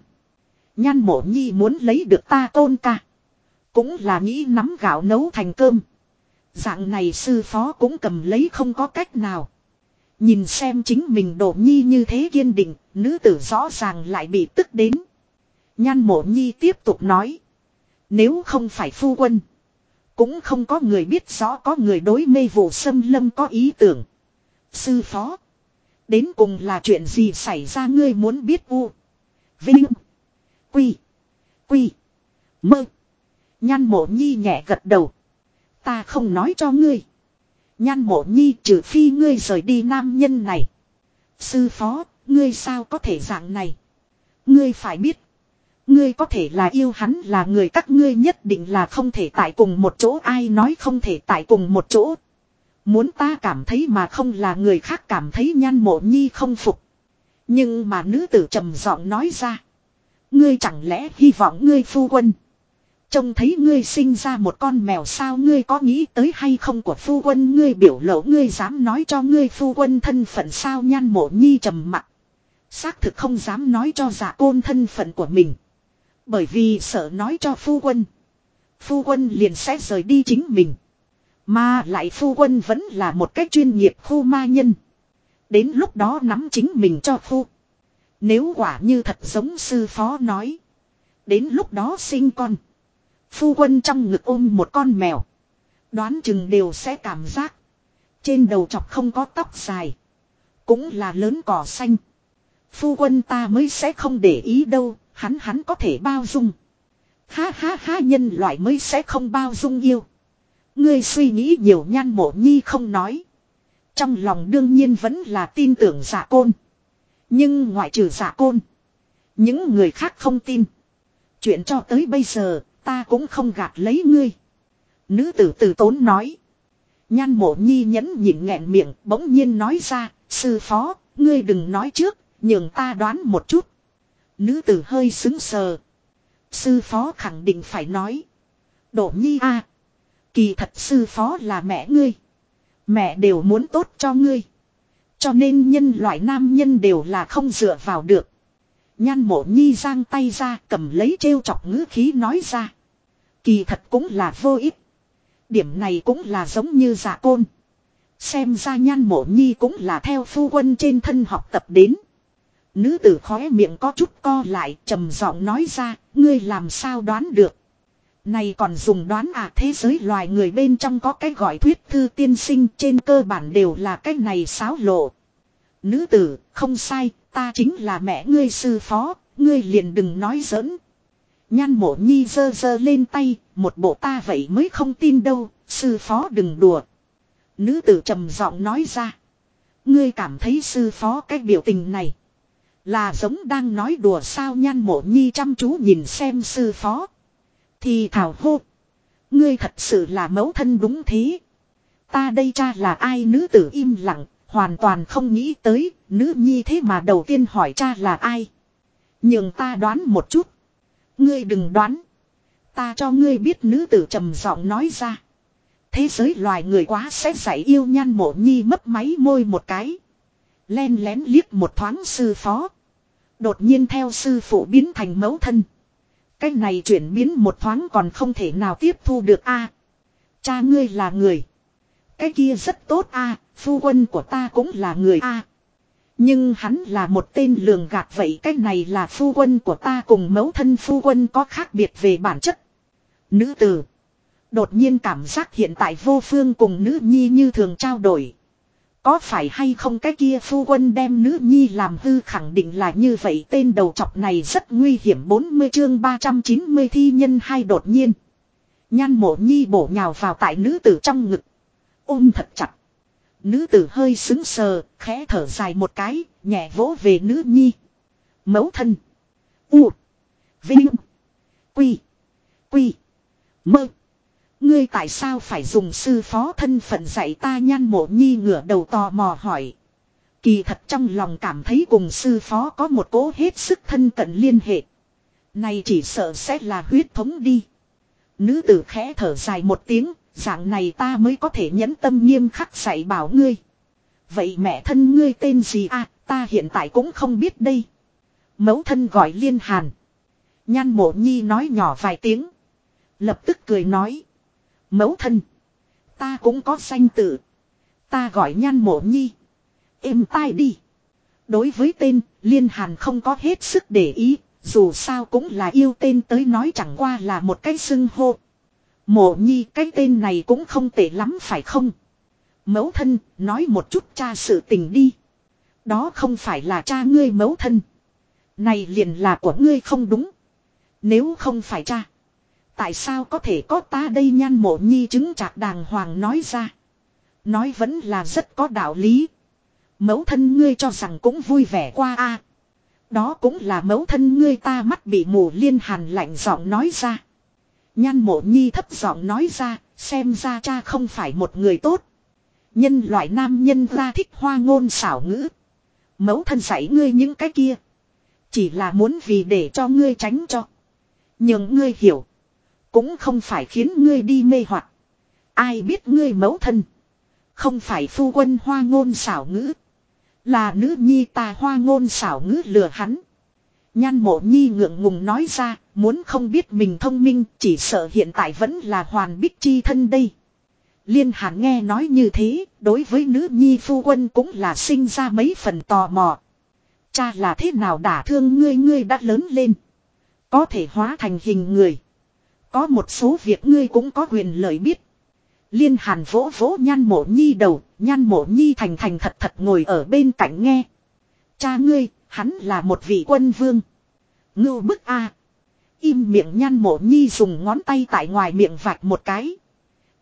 Nhan mộ nhi muốn lấy được ta tôn ca. Cũng là nghĩ nắm gạo nấu thành cơm. Dạng này sư phó cũng cầm lấy không có cách nào. Nhìn xem chính mình đổ nhi như thế kiên định, nữ tử rõ ràng lại bị tức đến. Nhan mộ nhi tiếp tục nói. Nếu không phải phu quân. Cũng không có người biết rõ có người đối mê vụ Sâm lâm có ý tưởng. Sư phó. Đến cùng là chuyện gì xảy ra ngươi muốn biết u. Vinh. Quy. Quy. Mơ. Nhan mộ nhi nhẹ gật đầu. Ta không nói cho ngươi. Nhan mộ nhi trừ phi ngươi rời đi nam nhân này. Sư phó, ngươi sao có thể dạng này. Ngươi phải biết. Ngươi có thể là yêu hắn là người các ngươi nhất định là không thể tại cùng một chỗ ai nói không thể tại cùng một chỗ. Muốn ta cảm thấy mà không là người khác cảm thấy nhan mộ nhi không phục. Nhưng mà nữ tử trầm giọng nói ra. Ngươi chẳng lẽ hy vọng ngươi phu quân. Trông thấy ngươi sinh ra một con mèo sao ngươi có nghĩ tới hay không của phu quân ngươi biểu lộ ngươi dám nói cho ngươi phu quân thân phận sao nhan mộ nhi trầm mặt. Xác thực không dám nói cho giả côn thân phận của mình. Bởi vì sợ nói cho phu quân. Phu quân liền sẽ rời đi chính mình. Mà lại phu quân vẫn là một cách chuyên nghiệp khu ma nhân. Đến lúc đó nắm chính mình cho phu. Nếu quả như thật giống sư phó nói. Đến lúc đó sinh con. Phu quân trong ngực ôm một con mèo. Đoán chừng đều sẽ cảm giác. Trên đầu chọc không có tóc dài. Cũng là lớn cỏ xanh. Phu quân ta mới sẽ không để ý đâu, hắn hắn có thể bao dung. Ha ha ha nhân loại mới sẽ không bao dung yêu. Ngươi suy nghĩ nhiều nhan mộ nhi không nói. Trong lòng đương nhiên vẫn là tin tưởng giả côn. Nhưng ngoại trừ giả côn. Những người khác không tin. Chuyện cho tới bây giờ, ta cũng không gạt lấy ngươi. Nữ tử tử tốn nói. Nhan mộ nhi nhẫn nhịn nghẹn miệng, bỗng nhiên nói ra, sư phó, ngươi đừng nói trước, nhường ta đoán một chút. Nữ tử hơi xứng sờ. Sư phó khẳng định phải nói. Đổ nhi a Kỳ thật sư phó là mẹ ngươi. Mẹ đều muốn tốt cho ngươi. Cho nên nhân loại nam nhân đều là không dựa vào được. Nhan mộ nhi giang tay ra cầm lấy trêu chọc ngữ khí nói ra. Kỳ thật cũng là vô ích. Điểm này cũng là giống như giả côn. Xem ra nhan mộ nhi cũng là theo phu quân trên thân học tập đến. Nữ tử khóe miệng có chút co lại trầm giọng nói ra, ngươi làm sao đoán được. Này còn dùng đoán à thế giới loài người bên trong có cái gọi thuyết thư tiên sinh trên cơ bản đều là cái này xáo lộ. Nữ tử, không sai, ta chính là mẹ ngươi sư phó, ngươi liền đừng nói giỡn. Nhan mộ nhi dơ dơ lên tay, một bộ ta vậy mới không tin đâu, sư phó đừng đùa. Nữ tử trầm giọng nói ra. Ngươi cảm thấy sư phó cái biểu tình này. Là giống đang nói đùa sao nhan mộ nhi chăm chú nhìn xem sư phó. Thì thảo hô. Ngươi thật sự là mẫu thân đúng thế. Ta đây cha là ai nữ tử im lặng, hoàn toàn không nghĩ tới, nữ nhi thế mà đầu tiên hỏi cha là ai. Nhưng ta đoán một chút. Ngươi đừng đoán. Ta cho ngươi biết nữ tử trầm giọng nói ra. Thế giới loài người quá sẽ dạy yêu nhan mộ nhi mấp máy môi một cái. Len lén liếc một thoáng sư phó. Đột nhiên theo sư phụ biến thành mẫu thân. Cái này chuyển biến một thoáng còn không thể nào tiếp thu được a. cha ngươi là người. Cái kia rất tốt a, phu quân của ta cũng là người a. Nhưng hắn là một tên lường gạt vậy cái này là phu quân của ta cùng mẫu thân phu quân có khác biệt về bản chất. Nữ tử. Đột nhiên cảm giác hiện tại vô phương cùng nữ nhi như thường trao đổi. Có phải hay không cái kia phu quân đem nữ nhi làm hư khẳng định là như vậy tên đầu chọc này rất nguy hiểm 40 chương 390 thi nhân hai đột nhiên. Nhan mộ nhi bổ nhào vào tại nữ tử trong ngực. Ôm thật chặt. Nữ tử hơi xứng sờ, khẽ thở dài một cái, nhẹ vỗ về nữ nhi. mấu thân. U. Vinh. Quy. Quy. Mơ. Ngươi tại sao phải dùng sư phó thân phận dạy ta nhan mộ nhi ngửa đầu tò mò hỏi. Kỳ thật trong lòng cảm thấy cùng sư phó có một cố hết sức thân cận liên hệ. Này chỉ sợ sẽ là huyết thống đi. Nữ tử khẽ thở dài một tiếng, dạng này ta mới có thể nhẫn tâm nghiêm khắc dạy bảo ngươi. Vậy mẹ thân ngươi tên gì à, ta hiện tại cũng không biết đây. Mẫu thân gọi liên hàn. Nhan mộ nhi nói nhỏ vài tiếng. Lập tức cười nói. Mẫu thân. Ta cũng có danh tự. Ta gọi nhan mộ nhi. Êm tai đi. Đối với tên, Liên Hàn không có hết sức để ý, dù sao cũng là yêu tên tới nói chẳng qua là một cái xưng hô. Mộ nhi cái tên này cũng không tệ lắm phải không? Mẫu thân, nói một chút cha sự tình đi. Đó không phải là cha ngươi mẫu thân. Này liền là của ngươi không đúng. Nếu không phải cha. Tại sao có thể có ta đây nhan mộ nhi chứng chạc đàng hoàng nói ra. Nói vẫn là rất có đạo lý. Mẫu thân ngươi cho rằng cũng vui vẻ qua a Đó cũng là mẫu thân ngươi ta mắt bị mù liên hàn lạnh giọng nói ra. Nhan mộ nhi thấp giọng nói ra, xem ra cha không phải một người tốt. Nhân loại nam nhân ra thích hoa ngôn xảo ngữ. Mẫu thân dạy ngươi những cái kia. Chỉ là muốn vì để cho ngươi tránh cho. Nhưng ngươi hiểu. Cũng không phải khiến ngươi đi mê hoặc. Ai biết ngươi mẫu thân. Không phải phu quân hoa ngôn xảo ngữ. Là nữ nhi ta hoa ngôn xảo ngữ lừa hắn. Nhan mộ nhi ngượng ngùng nói ra, muốn không biết mình thông minh, chỉ sợ hiện tại vẫn là hoàn bích chi thân đây. Liên hàn nghe nói như thế, đối với nữ nhi phu quân cũng là sinh ra mấy phần tò mò. Cha là thế nào đả thương ngươi ngươi đã lớn lên. Có thể hóa thành hình người. Có một số việc ngươi cũng có quyền lợi biết. Liên hàn vỗ vỗ nhan mộ nhi đầu, nhan mộ nhi thành thành thật thật ngồi ở bên cạnh nghe. Cha ngươi, hắn là một vị quân vương. Ngưu bức a Im miệng nhan mộ nhi dùng ngón tay tại ngoài miệng vạch một cái.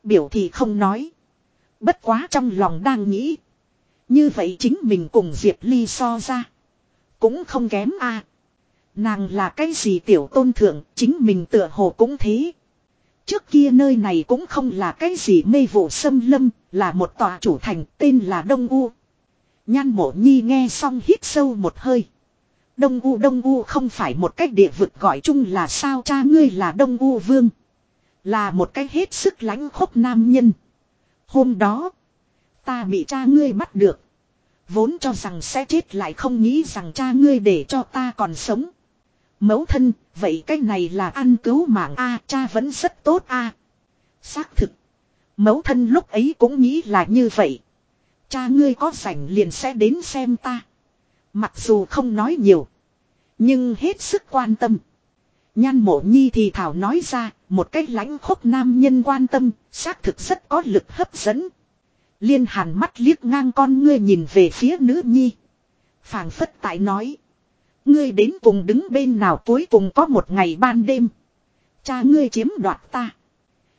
Biểu thì không nói. Bất quá trong lòng đang nghĩ. Như vậy chính mình cùng Diệp Ly so ra. Cũng không kém a Nàng là cái gì tiểu tôn thượng, chính mình tựa hồ cũng thế. Trước kia nơi này cũng không là cái gì mê vụ xâm lâm, là một tòa chủ thành tên là Đông U. Nhan mộ nhi nghe xong hít sâu một hơi. Đông U Đông U không phải một cách địa vực gọi chung là sao cha ngươi là Đông U Vương. Là một cách hết sức lãnh khốc nam nhân. Hôm đó, ta bị cha ngươi bắt được. Vốn cho rằng sẽ chết lại không nghĩ rằng cha ngươi để cho ta còn sống. Mẫu thân, vậy cái này là ăn cứu mạng A, cha vẫn rất tốt A. Xác thực. Mẫu thân lúc ấy cũng nghĩ là như vậy. Cha ngươi có rảnh liền sẽ đến xem ta. Mặc dù không nói nhiều. Nhưng hết sức quan tâm. Nhan mộ nhi thì thảo nói ra, một cách lãnh khốc nam nhân quan tâm, xác thực rất có lực hấp dẫn. Liên hàn mắt liếc ngang con ngươi nhìn về phía nữ nhi. phảng phất tại nói. Ngươi đến cùng đứng bên nào cuối cùng có một ngày ban đêm. Cha ngươi chiếm đoạt ta.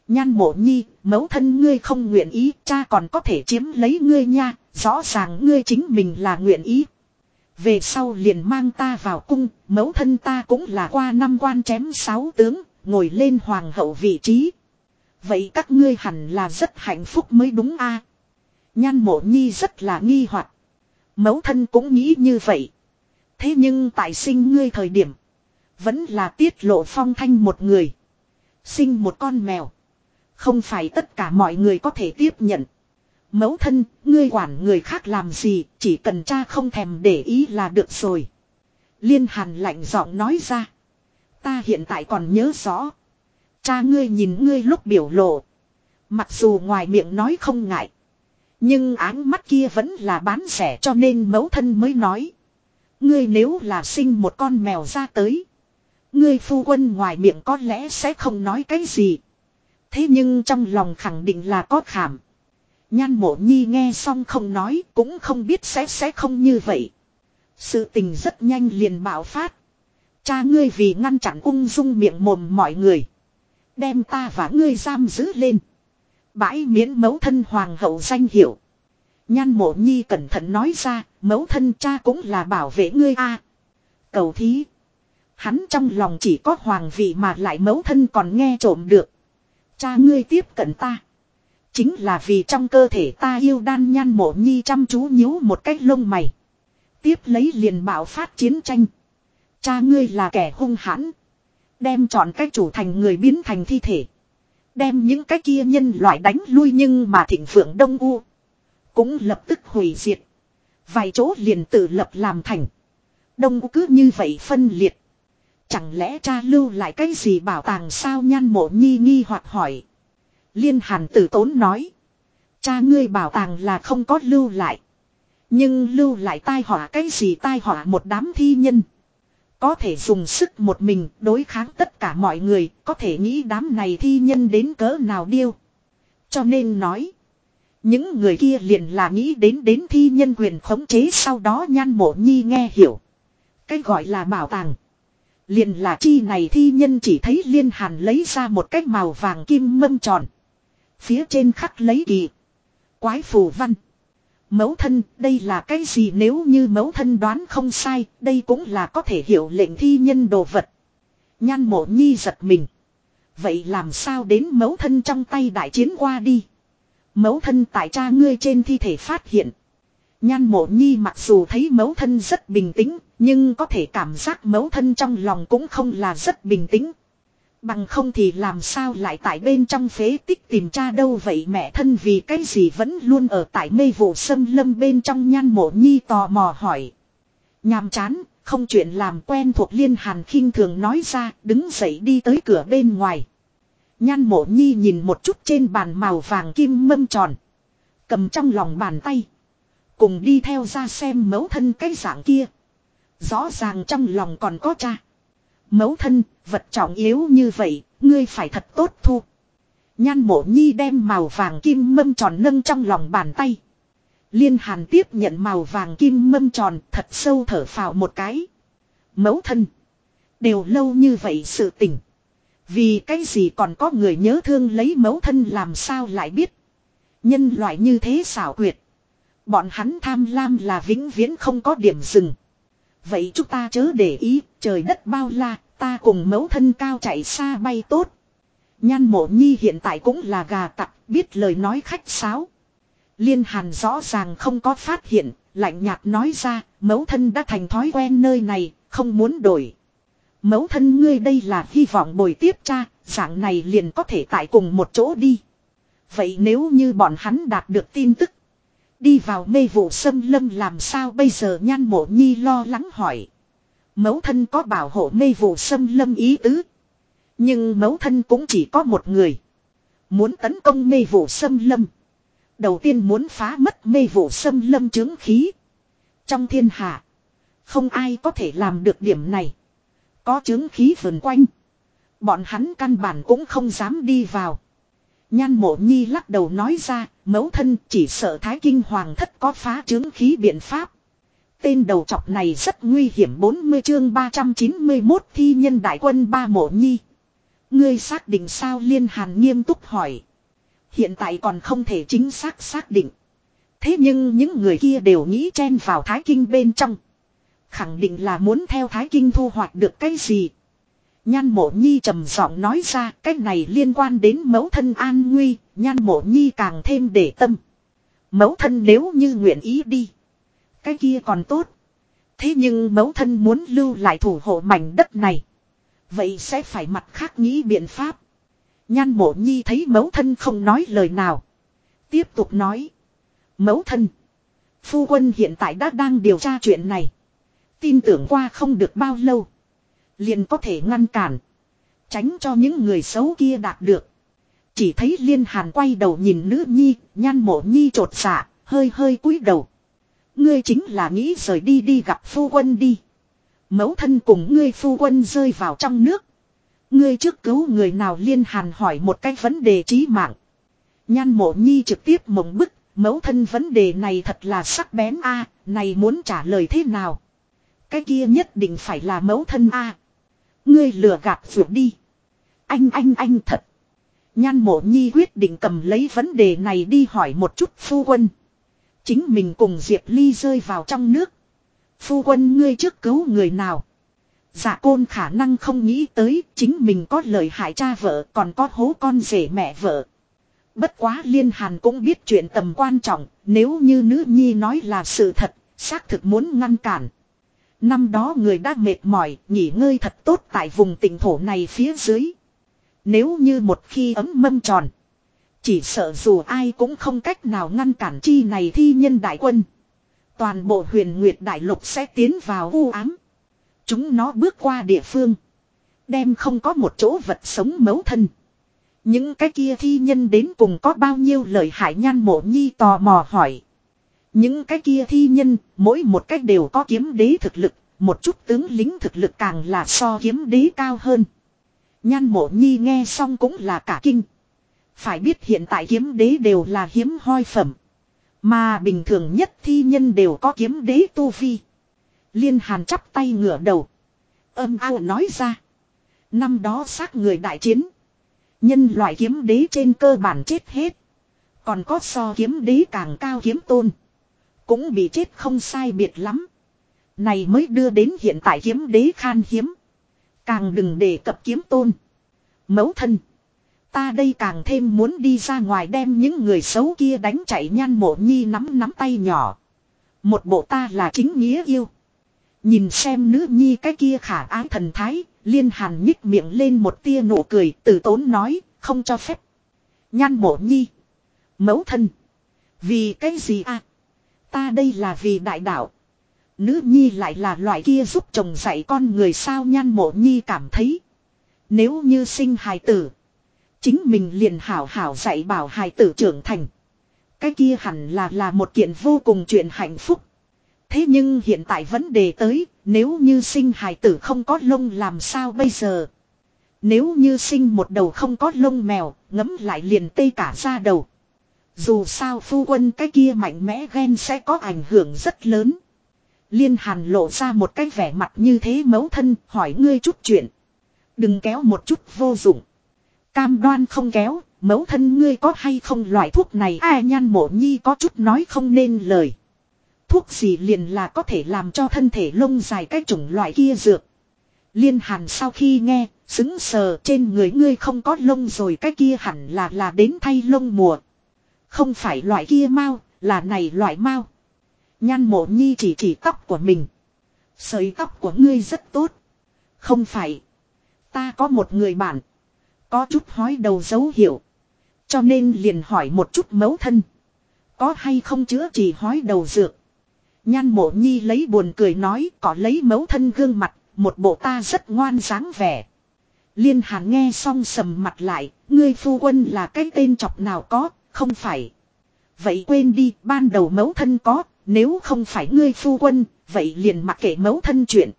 Nhan mộ nhi, mẫu thân ngươi không nguyện ý, cha còn có thể chiếm lấy ngươi nha, rõ ràng ngươi chính mình là nguyện ý. Về sau liền mang ta vào cung, mẫu thân ta cũng là qua năm quan chém sáu tướng, ngồi lên hoàng hậu vị trí. Vậy các ngươi hẳn là rất hạnh phúc mới đúng a Nhan mộ nhi rất là nghi hoặc Mẫu thân cũng nghĩ như vậy. Thế nhưng tại sinh ngươi thời điểm. Vẫn là tiết lộ phong thanh một người. Sinh một con mèo. Không phải tất cả mọi người có thể tiếp nhận. Mẫu thân, ngươi quản người khác làm gì, chỉ cần cha không thèm để ý là được rồi. Liên hàn lạnh giọng nói ra. Ta hiện tại còn nhớ rõ. Cha ngươi nhìn ngươi lúc biểu lộ. Mặc dù ngoài miệng nói không ngại. Nhưng áng mắt kia vẫn là bán rẻ cho nên mẫu thân mới nói. Ngươi nếu là sinh một con mèo ra tới. Ngươi phu quân ngoài miệng có lẽ sẽ không nói cái gì. Thế nhưng trong lòng khẳng định là có khảm. Nhan mộ nhi nghe xong không nói cũng không biết sẽ sẽ không như vậy. Sự tình rất nhanh liền bạo phát. Cha ngươi vì ngăn chặn ung dung miệng mồm mọi người. Đem ta và ngươi giam giữ lên. Bãi miễn mẫu thân hoàng hậu danh hiệu. Nhan mộ nhi cẩn thận nói ra, mẫu thân cha cũng là bảo vệ ngươi a. Cầu thí. Hắn trong lòng chỉ có hoàng vị mà lại mẫu thân còn nghe trộm được. Cha ngươi tiếp cận ta. Chính là vì trong cơ thể ta yêu đan nhan mộ nhi chăm chú nhíu một cách lông mày. Tiếp lấy liền bạo phát chiến tranh. Cha ngươi là kẻ hung hãn. Đem chọn cách chủ thành người biến thành thi thể. Đem những cái kia nhân loại đánh lui nhưng mà thịnh vượng đông u. Cũng lập tức hủy diệt. Vài chỗ liền tự lập làm thành. Đông cứ như vậy phân liệt. Chẳng lẽ cha lưu lại cái gì bảo tàng sao nhan mộ nhi nghi hoặc hỏi. Liên hàn tử tốn nói. Cha ngươi bảo tàng là không có lưu lại. Nhưng lưu lại tai họa cái gì tai họa một đám thi nhân. Có thể dùng sức một mình đối kháng tất cả mọi người, có thể nghĩ đám này thi nhân đến cỡ nào điêu. Cho nên nói, những người kia liền là nghĩ đến đến thi nhân quyền khống chế sau đó nhan mộ nhi nghe hiểu. Cái gọi là bảo tàng. Liền là chi này thi nhân chỉ thấy liên hàn lấy ra một cái màu vàng kim mâm tròn. Phía trên khắc lấy kỳ. Quái phù văn. Mẫu thân, đây là cái gì nếu như mẫu thân đoán không sai, đây cũng là có thể hiểu lệnh thi nhân đồ vật. Nhan mộ nhi giật mình. Vậy làm sao đến mẫu thân trong tay đại chiến qua đi. Mẫu thân tại cha ngươi trên thi thể phát hiện. Nhan mộ nhi mặc dù thấy mẫu thân rất bình tĩnh, nhưng có thể cảm giác mẫu thân trong lòng cũng không là rất bình tĩnh. Bằng không thì làm sao lại tại bên trong phế tích tìm cha đâu vậy mẹ thân vì cái gì vẫn luôn ở tại mê vụ sâm lâm bên trong nhan mộ nhi tò mò hỏi. Nhàm chán, không chuyện làm quen thuộc liên hàn khinh thường nói ra đứng dậy đi tới cửa bên ngoài. Nhan mộ nhi nhìn một chút trên bàn màu vàng kim mâm tròn. Cầm trong lòng bàn tay. Cùng đi theo ra xem mẫu thân cái dạng kia. Rõ ràng trong lòng còn có cha. Mẫu thân, vật trọng yếu như vậy, ngươi phải thật tốt thu. Nhan mộ nhi đem màu vàng kim mâm tròn nâng trong lòng bàn tay. Liên hàn tiếp nhận màu vàng kim mâm tròn thật sâu thở phào một cái. Mẫu thân. Đều lâu như vậy sự tình. Vì cái gì còn có người nhớ thương lấy mẫu thân làm sao lại biết. Nhân loại như thế xảo quyệt. Bọn hắn tham lam là vĩnh viễn không có điểm dừng. Vậy chúng ta chớ để ý, trời đất bao la, ta cùng mẫu thân cao chạy xa bay tốt. Nhan mộ nhi hiện tại cũng là gà tặc, biết lời nói khách sáo. Liên hàn rõ ràng không có phát hiện, lạnh nhạt nói ra, mẫu thân đã thành thói quen nơi này, không muốn đổi. Mẫu thân ngươi đây là hy vọng bồi tiếp cha, dạng này liền có thể tại cùng một chỗ đi. Vậy nếu như bọn hắn đạt được tin tức, đi vào mê vụ xâm lâm làm sao bây giờ nhan mộ nhi lo lắng hỏi. Mẫu thân có bảo hộ mê vụ xâm lâm ý tứ. Nhưng mẫu thân cũng chỉ có một người. Muốn tấn công mê vụ xâm lâm. Đầu tiên muốn phá mất mê vụ xâm lâm chứng khí. Trong thiên hạ. Không ai có thể làm được điểm này. Có chứng khí vần quanh. Bọn hắn căn bản cũng không dám đi vào. Nhan mộ nhi lắc đầu nói ra, mẫu thân chỉ sợ thái kinh hoàng thất có phá chứng khí biện pháp. Tên đầu chọc này rất nguy hiểm 40 chương 391 thi nhân đại quân ba mộ nhi. Ngươi xác định sao liên hàn nghiêm túc hỏi. Hiện tại còn không thể chính xác xác định. Thế nhưng những người kia đều nghĩ chen vào thái kinh bên trong. Khẳng định là muốn theo thái kinh thu hoạch được cái gì. Nhan mộ nhi trầm giọng nói ra cái này liên quan đến mẫu thân an nguy, nhan mộ nhi càng thêm để tâm. Mẫu thân nếu như nguyện ý đi. Cái kia còn tốt. Thế nhưng mẫu thân muốn lưu lại thủ hộ mảnh đất này. Vậy sẽ phải mặt khác nghĩ biện pháp. Nhan mộ nhi thấy mẫu thân không nói lời nào. Tiếp tục nói. Mẫu thân. Phu quân hiện tại đã đang điều tra chuyện này. Tin tưởng qua không được bao lâu. Liền có thể ngăn cản. Tránh cho những người xấu kia đạt được. Chỉ thấy liên hàn quay đầu nhìn nữ nhi, nhan mộ nhi trột xạ, hơi hơi cúi đầu. Ngươi chính là nghĩ rời đi đi gặp phu quân đi. Mẫu thân cùng ngươi phu quân rơi vào trong nước. Ngươi trước cứu người nào liên hàn hỏi một cái vấn đề trí mạng. Nhan mộ nhi trực tiếp mộng bức, mẫu thân vấn đề này thật là sắc bén a à, này muốn trả lời thế nào? Cái kia nhất định phải là mẫu thân a Ngươi lừa gạt vượt đi. Anh anh anh thật. Nhan mộ nhi quyết định cầm lấy vấn đề này đi hỏi một chút phu quân. Chính mình cùng Diệp Ly rơi vào trong nước. Phu quân ngươi trước cứu người nào. Dạ côn khả năng không nghĩ tới chính mình có lời hại cha vợ, còn có hố con rể mẹ vợ. Bất quá liên hàn cũng biết chuyện tầm quan trọng, nếu như nữ nhi nói là sự thật, xác thực muốn ngăn cản. Năm đó người đã mệt mỏi, nghỉ ngơi thật tốt tại vùng tỉnh thổ này phía dưới. Nếu như một khi ấm mâm tròn. Chỉ sợ dù ai cũng không cách nào ngăn cản chi này thi nhân đại quân. Toàn bộ huyền nguyệt đại lục sẽ tiến vào u ám. Chúng nó bước qua địa phương. Đem không có một chỗ vật sống mấu thân. Những cái kia thi nhân đến cùng có bao nhiêu lời hại nhan mộ nhi tò mò hỏi. Những cái kia thi nhân, mỗi một cách đều có kiếm đế thực lực, một chút tướng lính thực lực càng là so kiếm đế cao hơn. Nhan mộ nhi nghe xong cũng là cả kinh. Phải biết hiện tại kiếm đế đều là hiếm hoi phẩm. Mà bình thường nhất thi nhân đều có kiếm đế tu vi. Liên hàn chắp tay ngửa đầu. Âm ao nói ra. Năm đó xác người đại chiến. Nhân loại kiếm đế trên cơ bản chết hết. Còn có so kiếm đế càng cao kiếm tôn. Cũng bị chết không sai biệt lắm. Này mới đưa đến hiện tại kiếm đế khan hiếm. Càng đừng đề cập kiếm tôn. Mẫu thân. Ta đây càng thêm muốn đi ra ngoài đem những người xấu kia đánh chạy nhan mộ nhi nắm nắm tay nhỏ. Một bộ ta là chính nghĩa yêu. Nhìn xem nữ nhi cái kia khả ái thần thái, liên hàn nhích miệng lên một tia nụ cười, từ tốn nói, không cho phép. Nhan mộ nhi. Mẫu thân. Vì cái gì à? Ta đây là vì đại đạo. Nữ nhi lại là loại kia giúp chồng dạy con người sao nhan mộ nhi cảm thấy. Nếu như sinh hài tử. Chính mình liền hảo hảo dạy bảo hài tử trưởng thành. Cái kia hẳn là là một kiện vô cùng chuyện hạnh phúc. Thế nhưng hiện tại vấn đề tới, nếu như sinh hài tử không có lông làm sao bây giờ? Nếu như sinh một đầu không có lông mèo, ngấm lại liền tê cả ra đầu. Dù sao phu quân cái kia mạnh mẽ ghen sẽ có ảnh hưởng rất lớn. Liên hàn lộ ra một cái vẻ mặt như thế mấu thân hỏi ngươi chút chuyện. Đừng kéo một chút vô dụng. Cam đoan không kéo, mấu thân ngươi có hay không loại thuốc này ai nhan mộ nhi có chút nói không nên lời. Thuốc gì liền là có thể làm cho thân thể lông dài cái chủng loại kia dược. Liên hàn sau khi nghe, xứng sờ trên người ngươi không có lông rồi cái kia hẳn là là đến thay lông mùa. Không phải loại kia mau, là này loại mau. Nhan mộ nhi chỉ chỉ tóc của mình. Sợi tóc của ngươi rất tốt. Không phải. Ta có một người bạn. Có chút hói đầu dấu hiệu. Cho nên liền hỏi một chút mấu thân. Có hay không chữa chỉ hói đầu dược. Nhan mộ nhi lấy buồn cười nói có lấy mấu thân gương mặt. Một bộ ta rất ngoan dáng vẻ. Liên hàn nghe xong sầm mặt lại. Ngươi phu quân là cái tên chọc nào có. Không phải. Vậy quên đi ban đầu mẫu thân có. Nếu không phải ngươi phu quân. Vậy liền mặc kệ mẫu thân chuyện.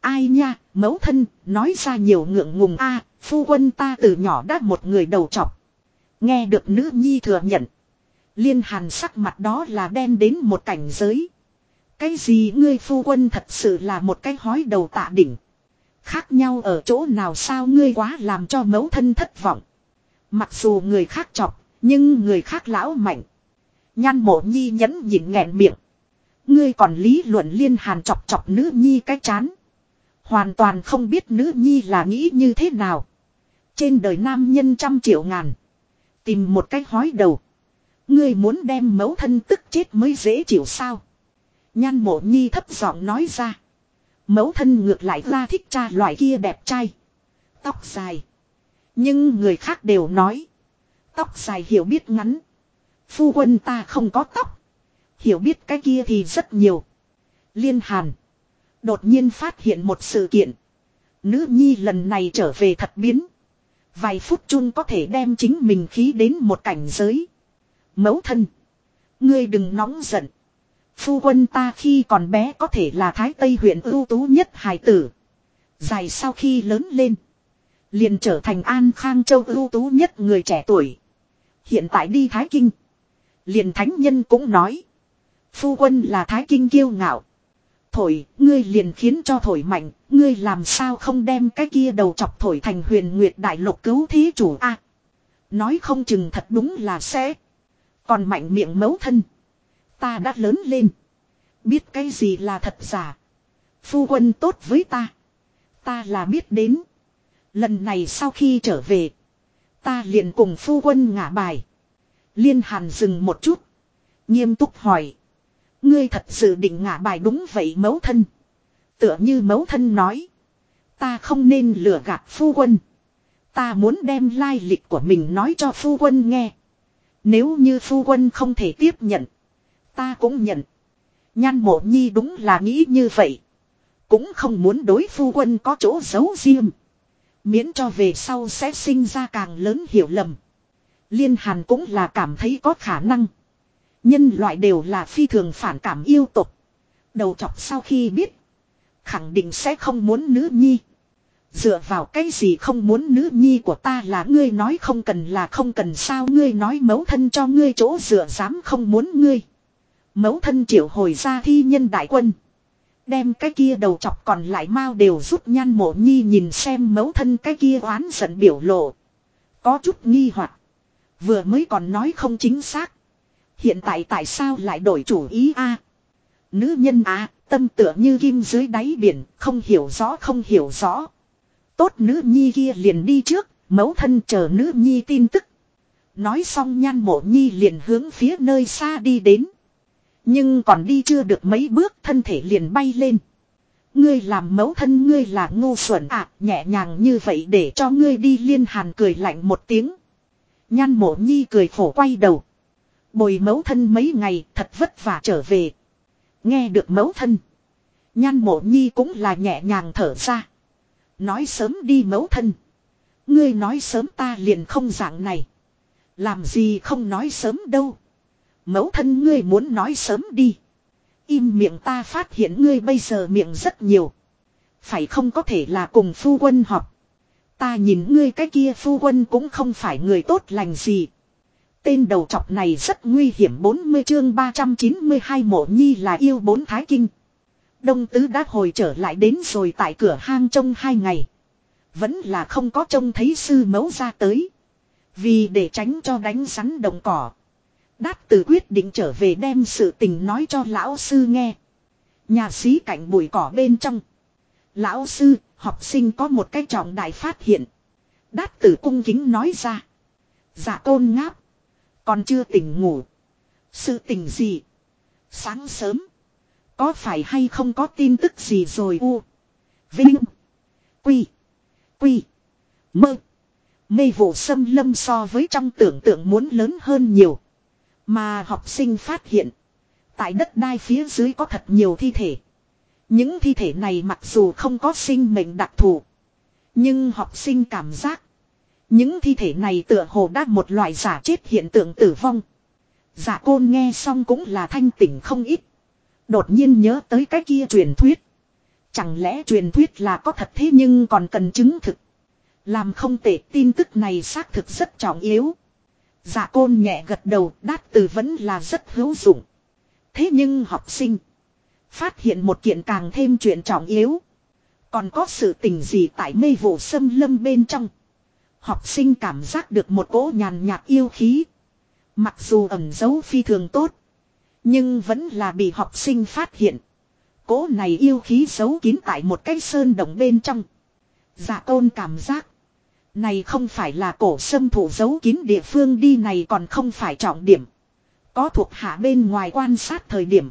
Ai nha, mẫu thân, nói ra nhiều ngượng ngùng a phu quân ta từ nhỏ đã một người đầu chọc. Nghe được nữ nhi thừa nhận. Liên hàn sắc mặt đó là đen đến một cảnh giới. Cái gì ngươi phu quân thật sự là một cái hói đầu tạ đỉnh. Khác nhau ở chỗ nào sao ngươi quá làm cho mẫu thân thất vọng. Mặc dù người khác chọc, nhưng người khác lão mạnh. Nhan mộ nhi nhẫn nhịn nghẹn miệng. Ngươi còn lý luận liên hàn chọc chọc nữ nhi cái chán. Hoàn toàn không biết nữ nhi là nghĩ như thế nào. Trên đời nam nhân trăm triệu ngàn. Tìm một cái hói đầu. Ngươi muốn đem mẫu thân tức chết mới dễ chịu sao. Nhan mộ nhi thấp giọng nói ra. Mẫu thân ngược lại ra thích cha loại kia đẹp trai. Tóc dài. Nhưng người khác đều nói. Tóc dài hiểu biết ngắn. Phu quân ta không có tóc. Hiểu biết cái kia thì rất nhiều. Liên hàn. Đột nhiên phát hiện một sự kiện. Nữ nhi lần này trở về thật biến. Vài phút chung có thể đem chính mình khí đến một cảnh giới. Mẫu thân. Ngươi đừng nóng giận. Phu quân ta khi còn bé có thể là Thái Tây huyện ưu tú nhất hài tử. Dài sau khi lớn lên. Liền trở thành An Khang Châu ưu tú nhất người trẻ tuổi. Hiện tại đi Thái Kinh. Liền thánh nhân cũng nói. Phu quân là Thái Kinh kiêu ngạo. Thổi, ngươi liền khiến cho thổi mạnh, ngươi làm sao không đem cái kia đầu chọc thổi thành huyền nguyệt đại lục cứu thí chủ a Nói không chừng thật đúng là sẽ. Còn mạnh miệng mấu thân. Ta đã lớn lên. Biết cái gì là thật giả. Phu quân tốt với ta. Ta là biết đến. Lần này sau khi trở về. Ta liền cùng phu quân ngả bài. Liên hàn dừng một chút. Nghiêm túc hỏi. Ngươi thật sự định ngả bài đúng vậy mấu thân. Tựa như mấu thân nói. Ta không nên lừa gạt phu quân. Ta muốn đem lai lịch của mình nói cho phu quân nghe. Nếu như phu quân không thể tiếp nhận. Ta cũng nhận. Nhan mộ nhi đúng là nghĩ như vậy. Cũng không muốn đối phu quân có chỗ giấu riêng. Miễn cho về sau sẽ sinh ra càng lớn hiểu lầm. Liên Hàn cũng là cảm thấy có khả năng. Nhân loại đều là phi thường phản cảm yêu tục. Đầu chọc sau khi biết. Khẳng định sẽ không muốn nữ nhi. Dựa vào cái gì không muốn nữ nhi của ta là ngươi nói không cần là không cần sao ngươi nói mấu thân cho ngươi chỗ dựa dám không muốn ngươi. Mấu thân triệu hồi ra thi nhân đại quân. Đem cái kia đầu chọc còn lại mau đều giúp nhan mộ nhi nhìn xem mấu thân cái kia oán giận biểu lộ. Có chút nghi hoặc Vừa mới còn nói không chính xác. Hiện tại tại sao lại đổi chủ ý a? Nữ nhân a, tâm tựa như kim dưới đáy biển, không hiểu rõ không hiểu rõ. Tốt nữ nhi kia liền đi trước, mẫu thân chờ nữ nhi tin tức. Nói xong nhan mộ nhi liền hướng phía nơi xa đi đến. Nhưng còn đi chưa được mấy bước thân thể liền bay lên. Ngươi làm mẫu thân ngươi là ngu xuẩn à, nhẹ nhàng như vậy để cho ngươi đi liên hàn cười lạnh một tiếng. Nhan mộ nhi cười khổ quay đầu. Bồi mẫu thân mấy ngày thật vất vả trở về. Nghe được mẫu thân. Nhan mộ nhi cũng là nhẹ nhàng thở ra. Nói sớm đi mẫu thân. Ngươi nói sớm ta liền không dạng này. Làm gì không nói sớm đâu. Mẫu thân ngươi muốn nói sớm đi. Im miệng ta phát hiện ngươi bây giờ miệng rất nhiều. Phải không có thể là cùng phu quân họp. Ta nhìn ngươi cái kia phu quân cũng không phải người tốt lành gì. Tên đầu trọc này rất nguy hiểm 40 chương 392 mộ nhi là yêu bốn thái kinh. Đông tứ đã hồi trở lại đến rồi tại cửa hang trong hai ngày. Vẫn là không có trông thấy sư mẫu ra tới. Vì để tránh cho đánh rắn đồng cỏ. Đát tử quyết định trở về đem sự tình nói cho lão sư nghe. Nhà sĩ cạnh bụi cỏ bên trong. Lão sư, học sinh có một cái trọng đại phát hiện. Đát tử cung kính nói ra. Dạ tôn ngáp. Còn chưa tỉnh ngủ. Sự tình gì? Sáng sớm. Có phải hay không có tin tức gì rồi u? Vinh. Quy. Quy. Mơ. Mê vụ xâm lâm so với trong tưởng tượng muốn lớn hơn nhiều. Mà học sinh phát hiện. Tại đất đai phía dưới có thật nhiều thi thể. Những thi thể này mặc dù không có sinh mệnh đặc thù. Nhưng học sinh cảm giác. Những thi thể này tựa hồ đã một loại giả chết hiện tượng tử vong. Giả côn nghe xong cũng là thanh tỉnh không ít. Đột nhiên nhớ tới cái kia truyền thuyết. Chẳng lẽ truyền thuyết là có thật thế nhưng còn cần chứng thực. Làm không tệ, tin tức này xác thực rất trọng yếu. Dạ côn nhẹ gật đầu, đát từ vẫn là rất hữu dụng. Thế nhưng học sinh. Phát hiện một kiện càng thêm chuyện trọng yếu. Còn có sự tình gì tại mê vụ xâm lâm bên trong. Học sinh cảm giác được một cỗ nhàn nhạt yêu khí. Mặc dù ẩn dấu phi thường tốt. Nhưng vẫn là bị học sinh phát hiện. Cỗ này yêu khí giấu kín tại một cái sơn động bên trong. Dạ tôn cảm giác. Này không phải là cổ sâm thủ giấu kín địa phương đi này còn không phải trọng điểm. Có thuộc hạ bên ngoài quan sát thời điểm.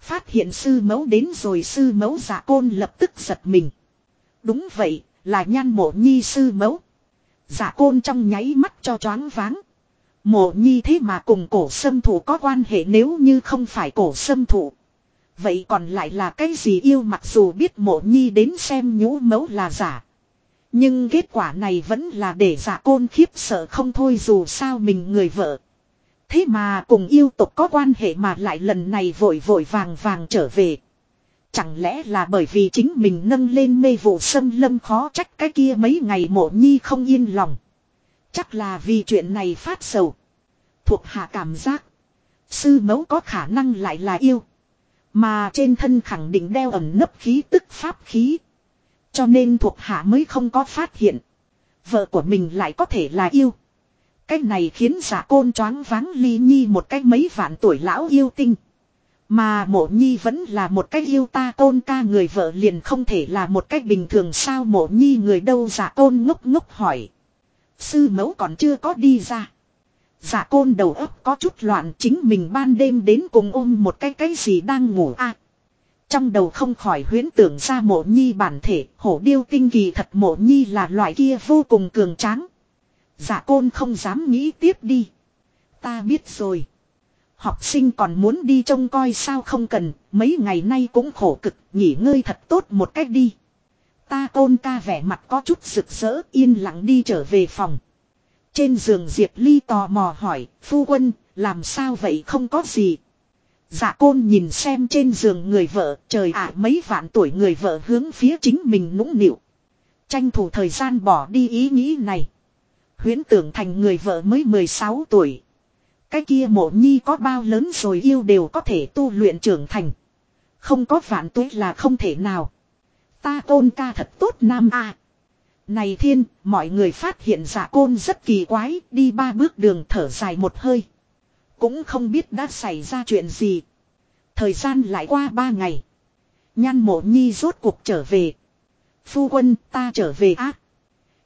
Phát hiện sư mẫu đến rồi sư mẫu giả côn lập tức giật mình. Đúng vậy, là nhan mộ nhi sư mẫu. Giả côn trong nháy mắt cho choáng váng. Mộ nhi thế mà cùng cổ sâm thủ có quan hệ nếu như không phải cổ sâm thủ. Vậy còn lại là cái gì yêu mặc dù biết mộ nhi đến xem nhũ mẫu là giả. Nhưng kết quả này vẫn là để giả côn khiếp sợ không thôi dù sao mình người vợ. Thế mà cùng yêu tục có quan hệ mà lại lần này vội vội vàng vàng trở về. Chẳng lẽ là bởi vì chính mình nâng lên mê vụ xâm lâm khó trách cái kia mấy ngày mộ nhi không yên lòng. Chắc là vì chuyện này phát sầu. Thuộc hạ cảm giác. Sư mẫu có khả năng lại là yêu. Mà trên thân khẳng định đeo ẩm nấp khí tức pháp khí. Cho nên thuộc hạ mới không có phát hiện. Vợ của mình lại có thể là yêu. Cái này khiến giả côn choáng váng ly nhi một cái mấy vạn tuổi lão yêu tinh. Mà mộ nhi vẫn là một cái yêu ta tôn ca người vợ liền không thể là một cách bình thường sao mộ nhi người đâu giả côn ngốc ngốc hỏi. Sư mẫu còn chưa có đi ra. Giả côn đầu óc có chút loạn chính mình ban đêm đến cùng ôm một cái cái gì đang ngủ a trong đầu không khỏi huyến tưởng ra mộ nhi bản thể, hổ điêu tinh kỳ thật mộ nhi là loại kia vô cùng cường tráng. Giả côn không dám nghĩ tiếp đi. Ta biết rồi. Học sinh còn muốn đi trông coi sao không cần, mấy ngày nay cũng khổ cực, nghỉ ngơi thật tốt một cách đi. Ta côn ca vẻ mặt có chút rực rỡ yên lặng đi trở về phòng. Trên giường Diệp Ly tò mò hỏi, phu quân, làm sao vậy không có gì. Dạ côn nhìn xem trên giường người vợ, trời ạ mấy vạn tuổi người vợ hướng phía chính mình nũng nịu. Tranh thủ thời gian bỏ đi ý nghĩ này. Huyễn tưởng thành người vợ mới 16 tuổi. Cái kia mộ nhi có bao lớn rồi yêu đều có thể tu luyện trưởng thành. Không có vạn tuổi là không thể nào. Ta côn ca thật tốt nam a. Này thiên, mọi người phát hiện giả côn rất kỳ quái, đi ba bước đường thở dài một hơi. Cũng không biết đã xảy ra chuyện gì. Thời gian lại qua ba ngày. Nhan mộ nhi rốt cuộc trở về. Phu quân ta trở về ác.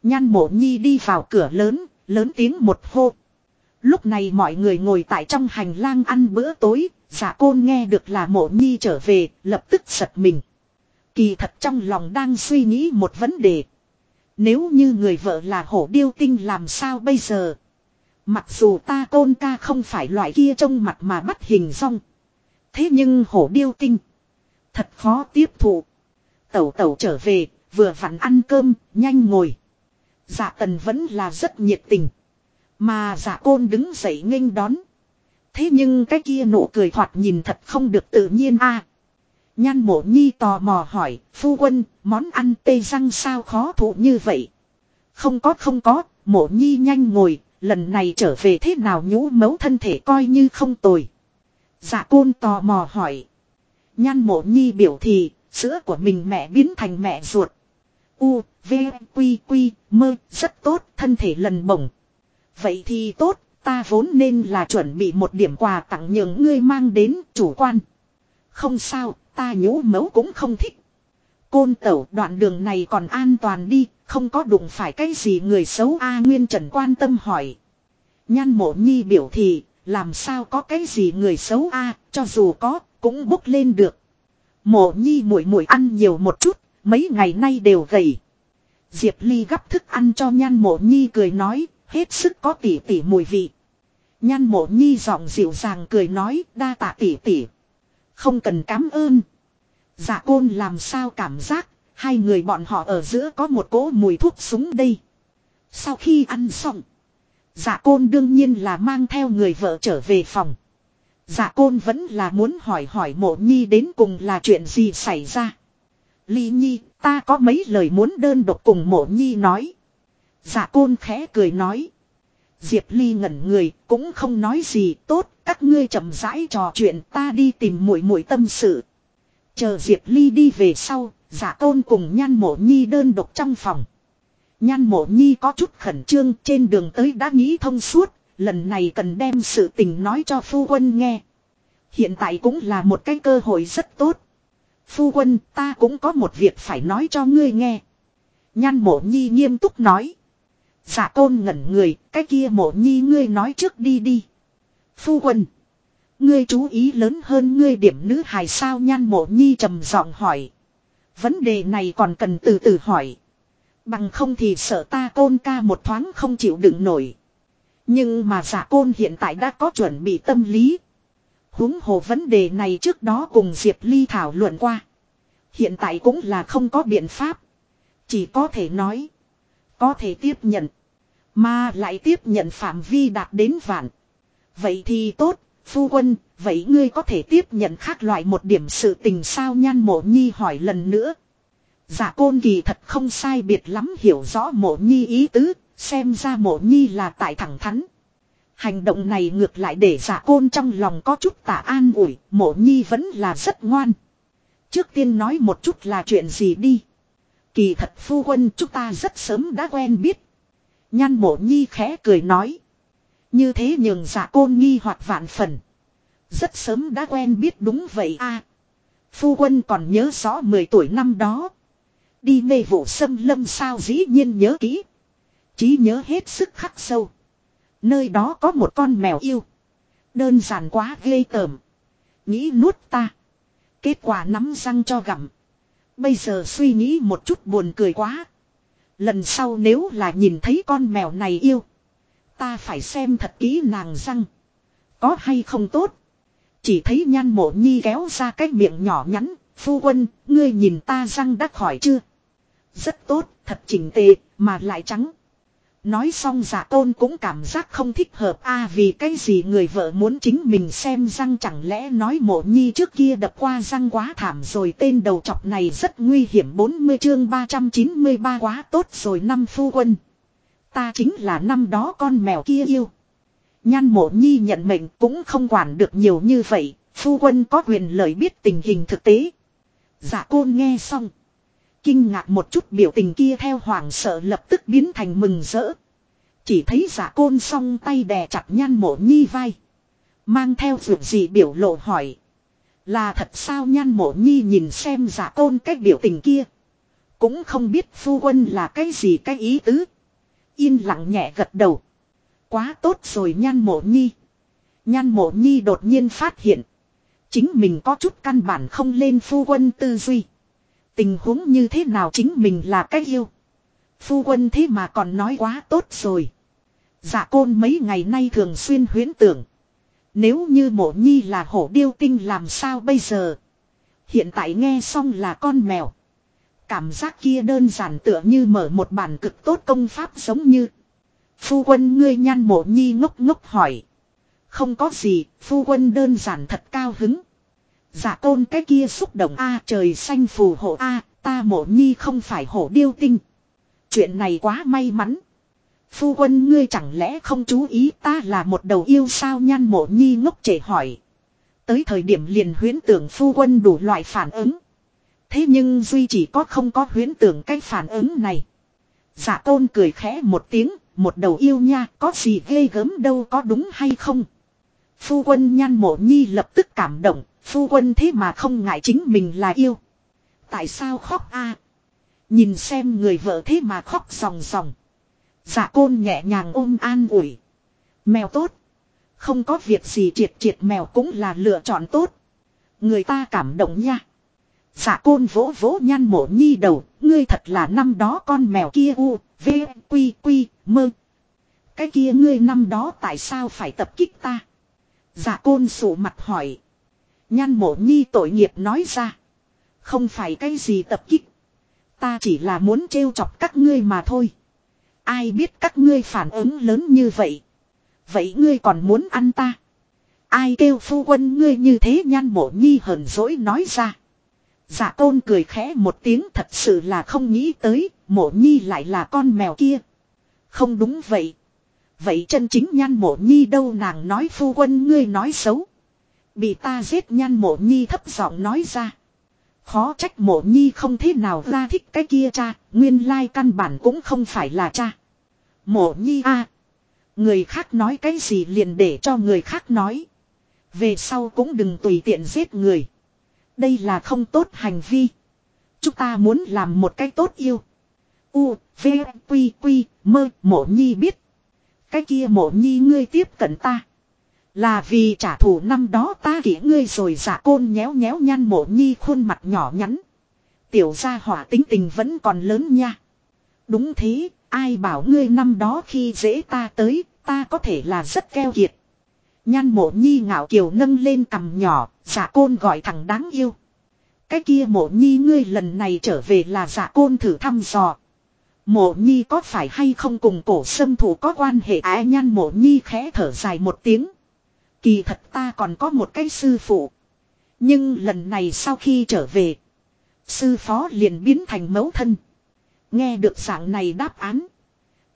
Nhan mộ nhi đi vào cửa lớn, lớn tiếng một hô. Lúc này mọi người ngồi tại trong hành lang ăn bữa tối, giả côn nghe được là mộ nhi trở về, lập tức giật mình. Kỳ thật trong lòng đang suy nghĩ một vấn đề. Nếu như người vợ là hổ điêu tinh làm sao bây giờ? Mặc dù ta tôn ca không phải loại kia trông mặt mà bắt hình xong, Thế nhưng hổ điêu tinh. Thật khó tiếp thụ. Tẩu tẩu trở về, vừa vặn ăn cơm, nhanh ngồi. Dạ tần vẫn là rất nhiệt tình. Mà dạ côn đứng dậy nghênh đón. Thế nhưng cái kia nụ cười thoạt nhìn thật không được tự nhiên a. Nhan mộ nhi tò mò hỏi, phu quân, món ăn tê răng sao khó thụ như vậy? Không có không có, mộ nhi nhanh ngồi, lần này trở về thế nào nhũ mấu thân thể coi như không tồi. Dạ côn tò mò hỏi. Nhan mộ nhi biểu thì, sữa của mình mẹ biến thành mẹ ruột. U, V, Quy, Quy, mơ, rất tốt, thân thể lần bổng. Vậy thì tốt, ta vốn nên là chuẩn bị một điểm quà tặng những ngươi mang đến chủ quan. Không sao, ta nhũ mấu cũng không thích. Côn tẩu đoạn đường này còn an toàn đi, không có đụng phải cái gì người xấu A Nguyên Trần quan tâm hỏi. Nhan mộ nhi biểu thì, làm sao có cái gì người xấu A, cho dù có, cũng bốc lên được. Mộ nhi muội muội ăn nhiều một chút, mấy ngày nay đều gầy. Diệp Ly gắp thức ăn cho nhan mộ nhi cười nói, hết sức có tỉ tỉ mùi vị. Nhan mộ nhi giọng dịu dàng cười nói, đa tạ tỉ tỉ. Không cần cảm ơn. Dạ côn làm sao cảm giác, hai người bọn họ ở giữa có một cỗ mùi thuốc súng đây. Sau khi ăn xong, dạ côn đương nhiên là mang theo người vợ trở về phòng. Dạ côn vẫn là muốn hỏi hỏi mộ nhi đến cùng là chuyện gì xảy ra. Ly nhi, ta có mấy lời muốn đơn độc cùng mộ nhi nói. Dạ côn khẽ cười nói. Diệp Ly ngẩn người, cũng không nói gì, tốt, các ngươi chậm rãi trò chuyện, ta đi tìm muội muội tâm sự. Chờ Diệp Ly đi về sau, giả tôn cùng nhan mộ nhi đơn độc trong phòng. Nhan mộ nhi có chút khẩn trương trên đường tới đã nghĩ thông suốt, lần này cần đem sự tình nói cho phu quân nghe. Hiện tại cũng là một cái cơ hội rất tốt. Phu quân ta cũng có một việc phải nói cho ngươi nghe. Nhan mộ nhi nghiêm túc nói. Giả tôn ngẩn người, cái kia mộ nhi ngươi nói trước đi đi. Phu quân. Ngươi chú ý lớn hơn ngươi điểm nữ hài sao nhan mộ nhi trầm giọng hỏi. Vấn đề này còn cần từ từ hỏi. Bằng không thì sợ ta côn ca một thoáng không chịu đựng nổi. Nhưng mà giả côn hiện tại đã có chuẩn bị tâm lý. huống hồ vấn đề này trước đó cùng Diệp Ly thảo luận qua. Hiện tại cũng là không có biện pháp. Chỉ có thể nói. Có thể tiếp nhận. Mà lại tiếp nhận phạm vi đạt đến vạn. Vậy thì tốt, phu quân, vậy ngươi có thể tiếp nhận khác loại một điểm sự tình sao nhan mộ nhi hỏi lần nữa. Giả côn kỳ thật không sai biệt lắm hiểu rõ mộ nhi ý tứ, xem ra mộ nhi là tại thẳng thắn. Hành động này ngược lại để giả côn trong lòng có chút tả an ủi, mộ nhi vẫn là rất ngoan. Trước tiên nói một chút là chuyện gì đi. Kỳ thật phu quân chúng ta rất sớm đã quen biết. Nhan mộ nhi khẽ cười nói. Như thế nhường giả côn nghi hoặc vạn phần. Rất sớm đã quen biết đúng vậy a Phu quân còn nhớ rõ 10 tuổi năm đó. Đi mê vụ sâm lâm sao dĩ nhiên nhớ kỹ. Chí nhớ hết sức khắc sâu. Nơi đó có một con mèo yêu. Đơn giản quá ghê tởm. Nghĩ nuốt ta. Kết quả nắm răng cho gặm. Bây giờ suy nghĩ một chút buồn cười quá. Lần sau nếu là nhìn thấy con mèo này yêu. Ta phải xem thật kỹ nàng răng. Có hay không tốt. Chỉ thấy nhan mộ nhi kéo ra cái miệng nhỏ nhắn. Phu quân, ngươi nhìn ta răng đã khỏi chưa? Rất tốt, thật chỉnh tề, mà lại trắng. Nói xong giả tôn cũng cảm giác không thích hợp a vì cái gì người vợ muốn chính mình xem răng chẳng lẽ nói mộ nhi trước kia đập qua răng quá thảm rồi tên đầu chọc này rất nguy hiểm 40 chương 393 quá tốt rồi năm phu quân. Ta chính là năm đó con mèo kia yêu. Nhan mộ nhi nhận mệnh cũng không quản được nhiều như vậy, phu quân có quyền lợi biết tình hình thực tế. Dạ giả côn nghe xong. Kinh ngạc một chút biểu tình kia theo hoàng sợ lập tức biến thành mừng rỡ. Chỉ thấy giả côn song tay đè chặt nhan mộ nhi vai. Mang theo vượt gì biểu lộ hỏi. Là thật sao nhan mộ nhi nhìn xem giả côn cách biểu tình kia. Cũng không biết phu quân là cái gì cái ý tứ. Yên lặng nhẹ gật đầu. Quá tốt rồi nhan mộ nhi. Nhan mộ nhi đột nhiên phát hiện. Chính mình có chút căn bản không lên phu quân tư duy. Tình huống như thế nào chính mình là cách yêu. Phu quân thế mà còn nói quá tốt rồi. Dạ côn mấy ngày nay thường xuyên huyến tưởng. Nếu như mộ nhi là hổ điêu tinh làm sao bây giờ. Hiện tại nghe xong là con mèo. Cảm giác kia đơn giản tựa như mở một bản cực tốt công pháp giống như. Phu quân ngươi nhan mộ nhi ngốc ngốc hỏi. Không có gì, phu quân đơn giản thật cao hứng. Giả tôn cái kia xúc động a trời xanh phù hộ a ta mộ nhi không phải hổ điêu tinh. Chuyện này quá may mắn. Phu quân ngươi chẳng lẽ không chú ý ta là một đầu yêu sao nhan mộ nhi ngốc trẻ hỏi. Tới thời điểm liền huyến tưởng phu quân đủ loại phản ứng. Thế nhưng Duy chỉ có không có huyến tưởng cái phản ứng này. giả tôn cười khẽ một tiếng, một đầu yêu nha, có gì ghê gớm đâu có đúng hay không. Phu quân nhan mộ nhi lập tức cảm động, phu quân thế mà không ngại chính mình là yêu. Tại sao khóc a? Nhìn xem người vợ thế mà khóc ròng ròng. giả côn nhẹ nhàng ôm an ủi. Mèo tốt. Không có việc gì triệt triệt mèo cũng là lựa chọn tốt. Người ta cảm động nha. Dạ côn vỗ vỗ nhan mộ nhi đầu. Ngươi thật là năm đó con mèo kia u, v, quy, quy, mơ. Cái kia ngươi năm đó tại sao phải tập kích ta? Dạ côn sụ mặt hỏi. Nhan mộ nhi tội nghiệp nói ra. Không phải cái gì tập kích. Ta chỉ là muốn trêu chọc các ngươi mà thôi. Ai biết các ngươi phản ứng lớn như vậy. Vậy ngươi còn muốn ăn ta? Ai kêu phu quân ngươi như thế nhan mộ nhi hờn dỗi nói ra. Dạ tôn cười khẽ một tiếng thật sự là không nghĩ tới, mộ nhi lại là con mèo kia. Không đúng vậy. Vậy chân chính nhan mộ nhi đâu nàng nói phu quân ngươi nói xấu. Bị ta giết nhan mộ nhi thấp giọng nói ra. Khó trách mộ nhi không thế nào ra thích cái kia cha, nguyên lai căn bản cũng không phải là cha. Mộ nhi a Người khác nói cái gì liền để cho người khác nói. Về sau cũng đừng tùy tiện giết người. Đây là không tốt hành vi. Chúng ta muốn làm một cái tốt yêu. U, V, Quy, Quy, mơ, mộ nhi biết. Cái kia mộ nhi ngươi tiếp cận ta. Là vì trả thù năm đó ta kỹ ngươi rồi giả côn nhéo nhéo nhăn mộ nhi khuôn mặt nhỏ nhắn. Tiểu gia hỏa tính tình vẫn còn lớn nha. Đúng thế, ai bảo ngươi năm đó khi dễ ta tới, ta có thể là rất keo kiệt. Nhan mộ nhi ngạo kiều nâng lên cằm nhỏ, giả côn gọi thằng đáng yêu. Cái kia mộ nhi ngươi lần này trở về là giả côn thử thăm dò. Mộ nhi có phải hay không cùng cổ sâm thủ có quan hệ à? nhan mộ nhi khẽ thở dài một tiếng. Kỳ thật ta còn có một cái sư phụ. Nhưng lần này sau khi trở về. Sư phó liền biến thành mẫu thân. Nghe được dạng này đáp án.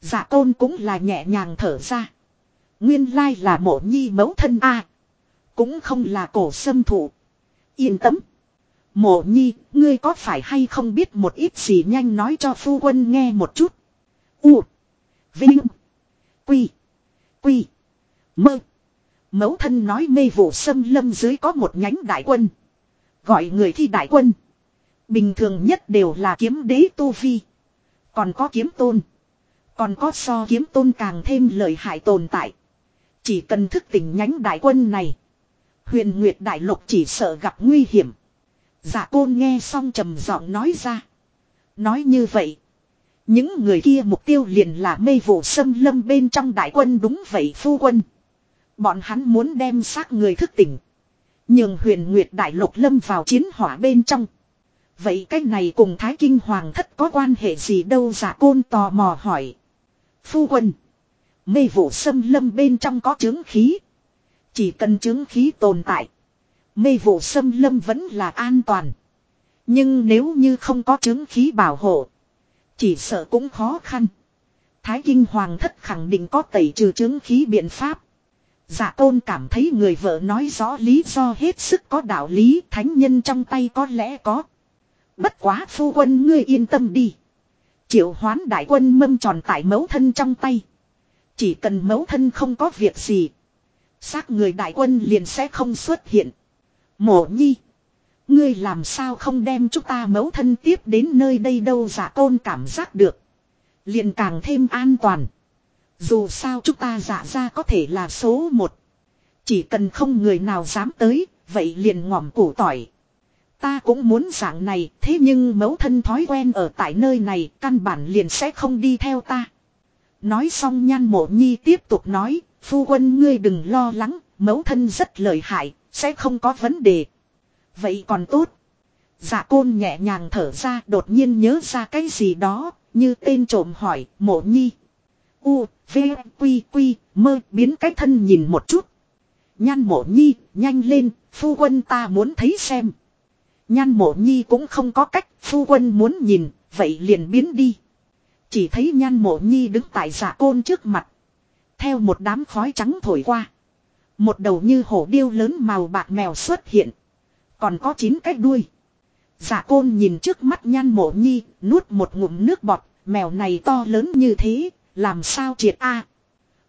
Dạ giả tôn cũng là nhẹ nhàng thở ra. Nguyên lai là mộ nhi mẫu thân a Cũng không là cổ sâm thụ. Yên tâm. Mộ nhi, ngươi có phải hay không biết một ít gì nhanh nói cho phu quân nghe một chút. U. Vinh. Quy. Quy. Mơ. Mẫu thân nói mê vụ sâm lâm dưới có một nhánh đại quân. Gọi người thi đại quân. Bình thường nhất đều là kiếm đế tu vi. Còn có kiếm tôn. Còn có so kiếm tôn càng thêm lợi hại tồn tại. Chỉ cần thức tỉnh nhánh đại quân này. Huyền Nguyệt Đại Lục chỉ sợ gặp nguy hiểm. Giả côn nghe xong trầm giọng nói ra. Nói như vậy. Những người kia mục tiêu liền là mê vụ xâm lâm bên trong đại quân đúng vậy phu quân. Bọn hắn muốn đem xác người thức tỉnh. Nhưng huyền nguyệt đại lục lâm vào chiến hỏa bên trong. Vậy cái này cùng Thái Kinh Hoàng thất có quan hệ gì đâu giả côn tò mò hỏi. Phu quân. Mê vụ xâm lâm bên trong có chứng khí. Chỉ cần chứng khí tồn tại. Mê vụ xâm lâm vẫn là an toàn. Nhưng nếu như không có chứng khí bảo hộ. Chỉ sợ cũng khó khăn. Thái Kinh Hoàng thất khẳng định có tẩy trừ chứng khí biện pháp. giả tôn cảm thấy người vợ nói rõ lý do hết sức có đạo lý, thánh nhân trong tay có lẽ có. Bất quá phu quân ngươi yên tâm đi. Triệu hoán đại quân mâm tròn tại mẫu thân trong tay. Chỉ cần mẫu thân không có việc gì. Xác người đại quân liền sẽ không xuất hiện. Mộ nhi. Ngươi làm sao không đem chúng ta mẫu thân tiếp đến nơi đây đâu giả tôn cảm giác được. Liền càng thêm an toàn. Dù sao chúng ta giả ra có thể là số một. Chỉ cần không người nào dám tới, vậy liền ngỏm củ tỏi. Ta cũng muốn dạng này, thế nhưng mẫu thân thói quen ở tại nơi này, căn bản liền sẽ không đi theo ta. Nói xong nhan mộ nhi tiếp tục nói, phu quân ngươi đừng lo lắng, mẫu thân rất lợi hại, sẽ không có vấn đề. Vậy còn tốt. Dạ côn nhẹ nhàng thở ra đột nhiên nhớ ra cái gì đó, như tên trộm hỏi, mộ nhi. U, V, Quy, Quy, mơ biến cái thân nhìn một chút. Nhan mộ nhi, nhanh lên, phu quân ta muốn thấy xem. Nhan mộ nhi cũng không có cách, phu quân muốn nhìn, vậy liền biến đi. Chỉ thấy nhan mộ nhi đứng tại giả côn trước mặt. Theo một đám khói trắng thổi qua. Một đầu như hổ điêu lớn màu bạc mèo xuất hiện. Còn có chín cái đuôi. Giả côn nhìn trước mắt nhan mộ nhi, nuốt một ngụm nước bọt, mèo này to lớn như thế, làm sao triệt a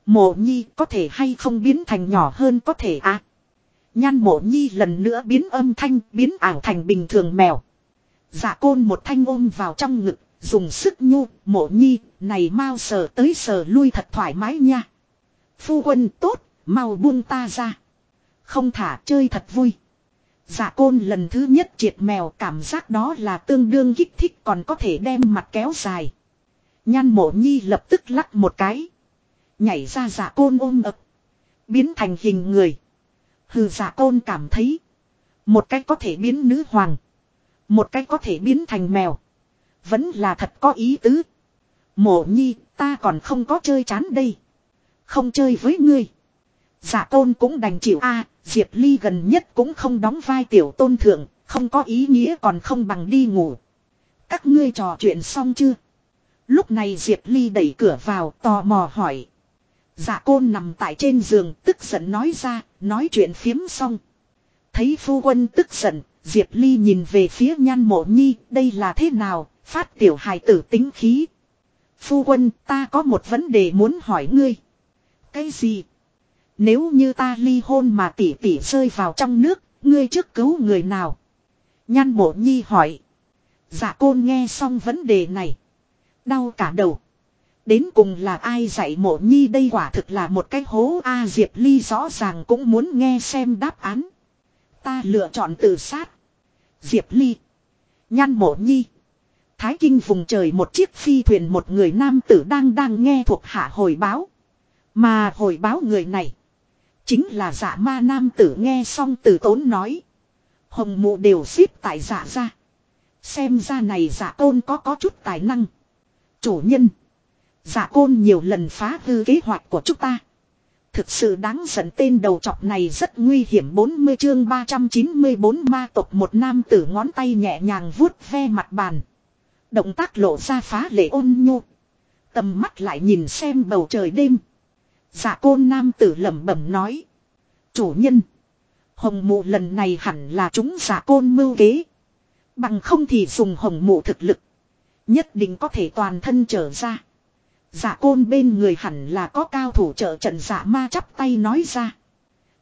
Mộ nhi có thể hay không biến thành nhỏ hơn có thể a Nhan mộ nhi lần nữa biến âm thanh, biến ảo thành bình thường mèo. Giả côn một thanh ôm vào trong ngực, dùng sức nhu, mộ nhi, này mau sờ tới sờ lui thật thoải mái nha. Phu quân tốt, mau buông ta ra. Không thả chơi thật vui. Dạ côn lần thứ nhất triệt mèo cảm giác đó là tương đương kích thích còn có thể đem mặt kéo dài. Nhan mộ nhi lập tức lắc một cái. Nhảy ra dạ côn ôm ập. Biến thành hình người. Hừ dạ côn cảm thấy. Một cách có thể biến nữ hoàng. Một cách có thể biến thành mèo. Vẫn là thật có ý tứ. Mộ nhi ta còn không có chơi chán đây. Không chơi với ngươi. Dạ tôn cũng đành chịu a Diệp Ly gần nhất cũng không đóng vai tiểu tôn thượng, không có ý nghĩa còn không bằng đi ngủ. Các ngươi trò chuyện xong chưa? Lúc này Diệp Ly đẩy cửa vào tò mò hỏi. Dạ côn nằm tại trên giường tức giận nói ra, nói chuyện phiếm xong. Thấy phu quân tức giận, Diệp Ly nhìn về phía nhan mộ nhi, đây là thế nào, phát tiểu hài tử tính khí. Phu quân, ta có một vấn đề muốn hỏi ngươi. Cái gì? Nếu như ta ly hôn mà tỷ tỷ rơi vào trong nước, ngươi trước cứu người nào? Nhan mộ nhi hỏi. Dạ côn nghe xong vấn đề này. Đau cả đầu. Đến cùng là ai dạy mộ nhi đây quả thực là một cái hố A Diệp Ly rõ ràng cũng muốn nghe xem đáp án. Ta lựa chọn tự sát. Diệp Ly. Nhan mộ nhi. Thái kinh vùng trời một chiếc phi thuyền một người nam tử đang đang nghe thuộc hạ hồi báo. Mà hồi báo người này. Chính là giả ma nam tử nghe xong tử tốn nói. Hồng mụ đều xếp tại dạ giả ra. Xem ra này giả tôn có có chút tài năng. Chủ nhân. giả côn nhiều lần phá hư kế hoạch của chúng ta. Thực sự đáng giận tên đầu chọc này rất nguy hiểm 40 chương 394 ma tộc một nam tử ngón tay nhẹ nhàng vuốt ve mặt bàn. Động tác lộ ra phá lệ ôn nhu. Tầm mắt lại nhìn xem bầu trời đêm. Dạ côn nam tử lẩm bẩm nói. Chủ nhân. Hồng mụ lần này hẳn là chúng dạ giả côn mưu kế. Bằng không thì dùng hồng mụ thực lực. Nhất định có thể toàn thân trở ra. Dạ giả côn bên người hẳn là có cao thủ trợ trận giả ma chắp tay nói ra.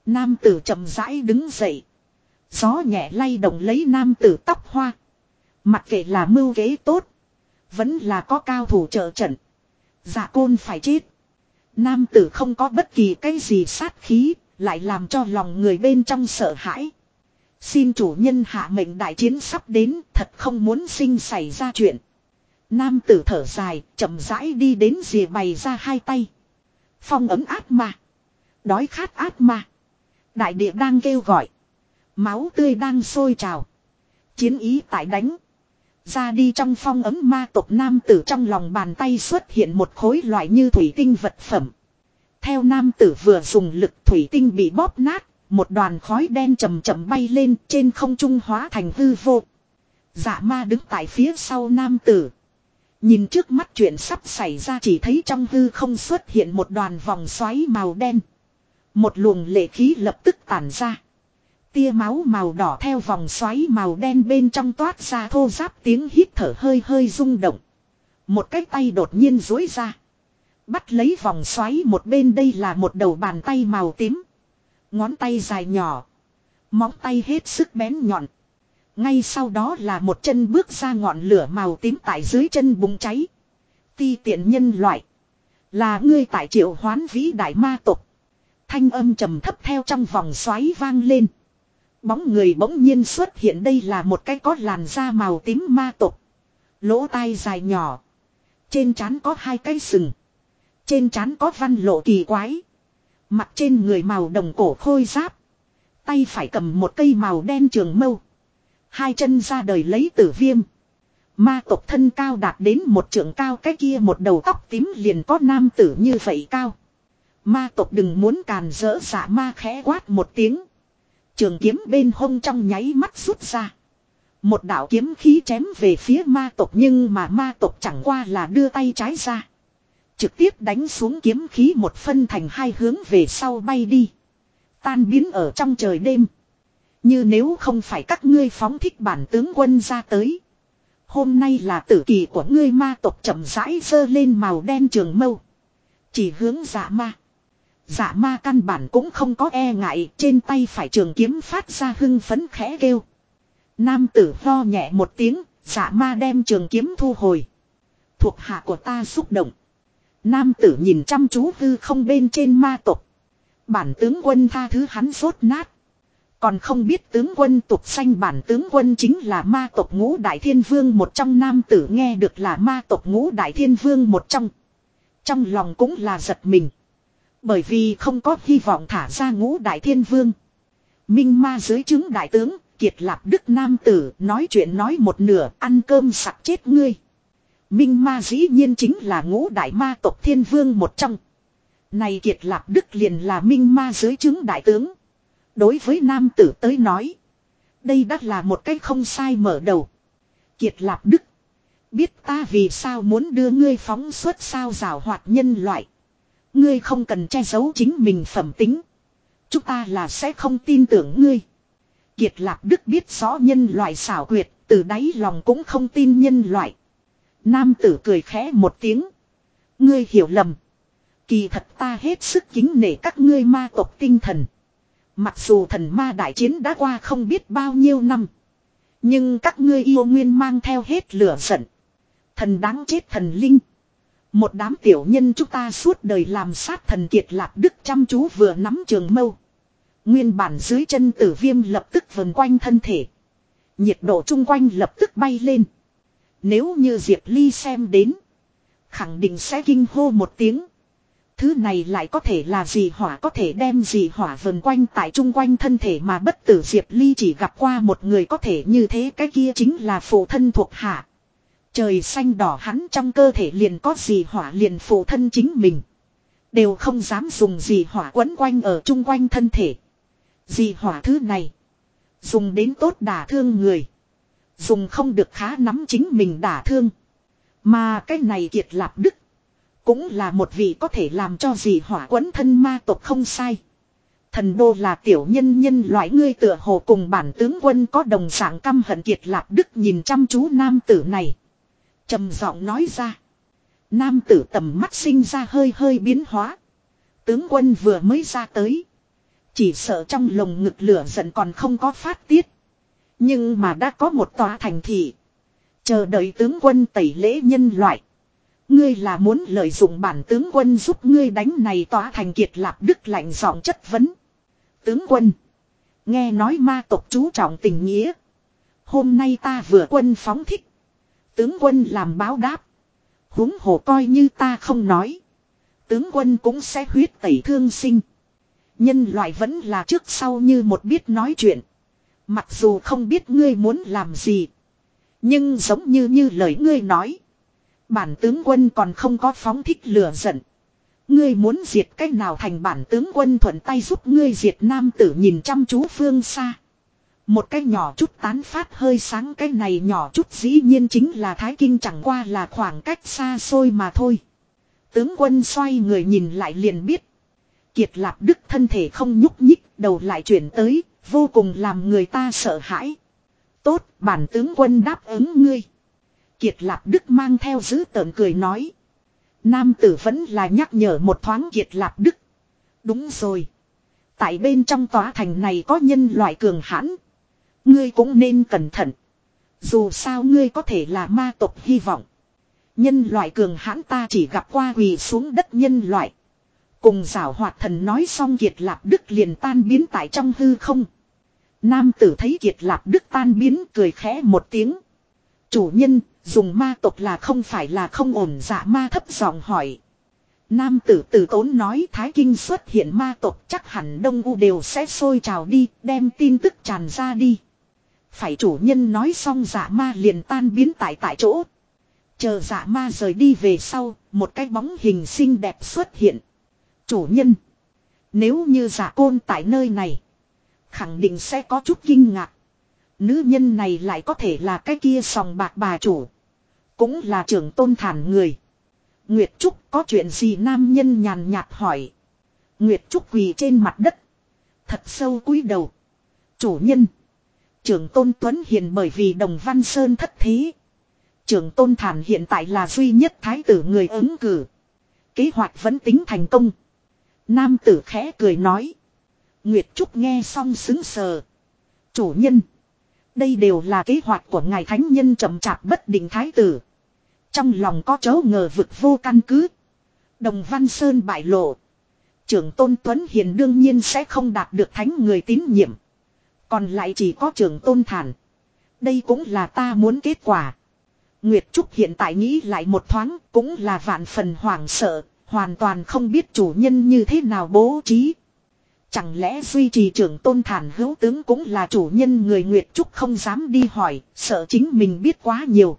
Nam tử chậm rãi đứng dậy. Gió nhẹ lay động lấy nam tử tóc hoa. Mặc kệ là mưu kế tốt. Vẫn là có cao thủ trợ trận. Giả côn phải chết. Nam tử không có bất kỳ cái gì sát khí, lại làm cho lòng người bên trong sợ hãi. Xin chủ nhân hạ mệnh đại chiến sắp đến, thật không muốn sinh xảy ra chuyện. Nam tử thở dài, chậm rãi đi đến rìa bày ra hai tay. Phong ấm áp mà Đói khát áp mà Đại địa đang kêu gọi. Máu tươi đang sôi trào. Chiến ý tại đánh. Ra đi trong phong ấm ma tộc nam tử trong lòng bàn tay xuất hiện một khối loại như thủy tinh vật phẩm. Theo nam tử vừa dùng lực thủy tinh bị bóp nát, một đoàn khói đen chậm chậm bay lên trên không trung hóa thành hư vô. Dạ ma đứng tại phía sau nam tử. Nhìn trước mắt chuyện sắp xảy ra chỉ thấy trong hư không xuất hiện một đoàn vòng xoáy màu đen. Một luồng lệ khí lập tức tản ra. Tia máu màu đỏ theo vòng xoáy màu đen bên trong toát ra thô giáp tiếng hít thở hơi hơi rung động. Một cái tay đột nhiên dối ra. Bắt lấy vòng xoáy một bên đây là một đầu bàn tay màu tím. Ngón tay dài nhỏ. Móng tay hết sức bén nhọn. Ngay sau đó là một chân bước ra ngọn lửa màu tím tại dưới chân bùng cháy. Ti tiện nhân loại. Là ngươi tại triệu hoán vĩ đại ma tục. Thanh âm trầm thấp theo trong vòng xoáy vang lên. Bóng người bỗng nhiên xuất hiện đây là một cái có làn da màu tím ma tục. Lỗ tai dài nhỏ. Trên trán có hai cái sừng. Trên trán có văn lộ kỳ quái. Mặt trên người màu đồng cổ khôi giáp. Tay phải cầm một cây màu đen trường mâu. Hai chân ra đời lấy tử viêm. Ma tộc thân cao đạt đến một trượng cao, cái kia một đầu tóc tím liền có nam tử như vậy cao. Ma tộc đừng muốn càn rỡ giả ma khẽ quát một tiếng. Trường kiếm bên hông trong nháy mắt rút ra. Một đạo kiếm khí chém về phía ma tộc nhưng mà ma tộc chẳng qua là đưa tay trái ra. Trực tiếp đánh xuống kiếm khí một phân thành hai hướng về sau bay đi. Tan biến ở trong trời đêm. Như nếu không phải các ngươi phóng thích bản tướng quân ra tới. Hôm nay là tử kỳ của ngươi ma tộc chậm rãi dơ lên màu đen trường mâu. Chỉ hướng dạ ma. Dạ ma căn bản cũng không có e ngại trên tay phải trường kiếm phát ra hưng phấn khẽ kêu. Nam tử ho nhẹ một tiếng, dạ ma đem trường kiếm thu hồi. Thuộc hạ của ta xúc động. Nam tử nhìn chăm chú hư không bên trên ma tộc. Bản tướng quân tha thứ hắn rốt nát. Còn không biết tướng quân tục xanh bản tướng quân chính là ma tộc ngũ đại thiên vương một trong nam tử nghe được là ma tộc ngũ đại thiên vương một trong. Trong lòng cũng là giật mình. Bởi vì không có hy vọng thả ra ngũ đại thiên vương. Minh ma dưới chứng đại tướng, kiệt lạp đức nam tử, nói chuyện nói một nửa, ăn cơm sặc chết ngươi. Minh ma dĩ nhiên chính là ngũ đại ma tộc thiên vương một trong. Này kiệt lạp đức liền là minh ma dưới chứng đại tướng. Đối với nam tử tới nói. Đây đã là một cách không sai mở đầu. Kiệt lạp đức. Biết ta vì sao muốn đưa ngươi phóng xuất sao rào hoạt nhân loại. Ngươi không cần che giấu chính mình phẩm tính. Chúng ta là sẽ không tin tưởng ngươi. Kiệt Lạp Đức biết rõ nhân loại xảo quyệt, từ đáy lòng cũng không tin nhân loại. Nam tử cười khẽ một tiếng. Ngươi hiểu lầm. Kỳ thật ta hết sức kính nể các ngươi ma tộc tinh thần. Mặc dù thần ma đại chiến đã qua không biết bao nhiêu năm. Nhưng các ngươi yêu nguyên mang theo hết lửa giận. Thần đáng chết thần linh. Một đám tiểu nhân chúng ta suốt đời làm sát thần kiệt lạc đức chăm chú vừa nắm trường mâu. Nguyên bản dưới chân tử viêm lập tức vần quanh thân thể. Nhiệt độ chung quanh lập tức bay lên. Nếu như Diệp Ly xem đến. Khẳng định sẽ kinh hô một tiếng. Thứ này lại có thể là gì hỏa, có thể đem gì hỏa vần quanh tại chung quanh thân thể mà bất tử Diệp Ly chỉ gặp qua một người có thể như thế, cái kia chính là phụ thân thuộc hạ. Trời xanh đỏ hắn trong cơ thể liền có gì hỏa liền phụ thân chính mình. Đều không dám dùng gì hỏa quấn quanh ở chung quanh thân thể. Gì hỏa thứ này. Dùng đến tốt đả thương người. Dùng không được khá nắm chính mình đả thương. Mà cái này kiệt lạp đức. Cũng là một vị có thể làm cho gì hỏa quấn thân ma tộc không sai. Thần đô là tiểu nhân nhân loại ngươi tựa hồ cùng bản tướng quân có đồng dạng căm hận kiệt lạp đức nhìn chăm chú nam tử này trầm giọng nói ra. Nam tử tầm mắt sinh ra hơi hơi biến hóa. Tướng quân vừa mới ra tới. Chỉ sợ trong lồng ngực lửa giận còn không có phát tiết. Nhưng mà đã có một tòa thành thị. Chờ đợi tướng quân tẩy lễ nhân loại. Ngươi là muốn lợi dụng bản tướng quân giúp ngươi đánh này tòa thành kiệt lạp đức lạnh giọng chất vấn. Tướng quân. Nghe nói ma tộc chú trọng tình nghĩa. Hôm nay ta vừa quân phóng thích. Tướng quân làm báo đáp. húng hồ coi như ta không nói. Tướng quân cũng sẽ huyết tẩy thương sinh. Nhân loại vẫn là trước sau như một biết nói chuyện. Mặc dù không biết ngươi muốn làm gì. Nhưng giống như như lời ngươi nói. Bản tướng quân còn không có phóng thích lửa giận. Ngươi muốn diệt cách nào thành bản tướng quân thuận tay giúp ngươi diệt nam tử nhìn chăm chú phương xa. Một cái nhỏ chút tán phát hơi sáng cái này nhỏ chút dĩ nhiên chính là Thái Kinh chẳng qua là khoảng cách xa xôi mà thôi. Tướng quân xoay người nhìn lại liền biết. Kiệt lạp đức thân thể không nhúc nhích đầu lại chuyển tới, vô cùng làm người ta sợ hãi. Tốt, bản tướng quân đáp ứng ngươi. Kiệt lạp đức mang theo dữ tợn cười nói. Nam tử vẫn là nhắc nhở một thoáng kiệt lạp đức. Đúng rồi. Tại bên trong tòa thành này có nhân loại cường hãn. Ngươi cũng nên cẩn thận. Dù sao ngươi có thể là ma tộc hy vọng. Nhân loại cường hãn ta chỉ gặp qua quỳ xuống đất nhân loại. Cùng giảo hoạt thần nói xong kiệt lạp đức liền tan biến tại trong hư không. Nam tử thấy kiệt lạp đức tan biến cười khẽ một tiếng. Chủ nhân, dùng ma tộc là không phải là không ổn dạ ma thấp giọng hỏi. Nam tử tử tốn nói Thái Kinh xuất hiện ma tộc chắc hẳn Đông U đều sẽ sôi trào đi, đem tin tức tràn ra đi. Phải chủ nhân nói xong dạ ma liền tan biến tại tại chỗ. Chờ dạ ma rời đi về sau, một cái bóng hình xinh đẹp xuất hiện. Chủ nhân. Nếu như dạ côn tại nơi này. Khẳng định sẽ có chút kinh ngạc. Nữ nhân này lại có thể là cái kia sòng bạc bà chủ. Cũng là trưởng tôn thản người. Nguyệt Trúc có chuyện gì nam nhân nhàn nhạt hỏi. Nguyệt Trúc quỳ trên mặt đất. Thật sâu cúi đầu. Chủ nhân. Trưởng tôn Tuấn Hiền bởi vì đồng văn sơn thất thế. Trưởng tôn thản hiện tại là duy nhất thái tử người ứng cử. Kế hoạch vẫn tính thành công. Nam tử khẽ cười nói. Nguyệt Trúc nghe xong xứng sờ. Chủ nhân. Đây đều là kế hoạch của ngài thánh nhân chậm chạp bất định thái tử. Trong lòng có chấu ngờ vực vô căn cứ. Đồng Văn Sơn bại lộ. Trưởng Tôn Tuấn Hiền đương nhiên sẽ không đạt được thánh người tín nhiệm. Còn lại chỉ có trưởng Tôn Thản. Đây cũng là ta muốn kết quả. Nguyệt Trúc hiện tại nghĩ lại một thoáng cũng là vạn phần hoảng sợ, hoàn toàn không biết chủ nhân như thế nào bố trí. Chẳng lẽ duy trì trưởng tôn thản hữu tướng cũng là chủ nhân người Nguyệt Trúc không dám đi hỏi, sợ chính mình biết quá nhiều.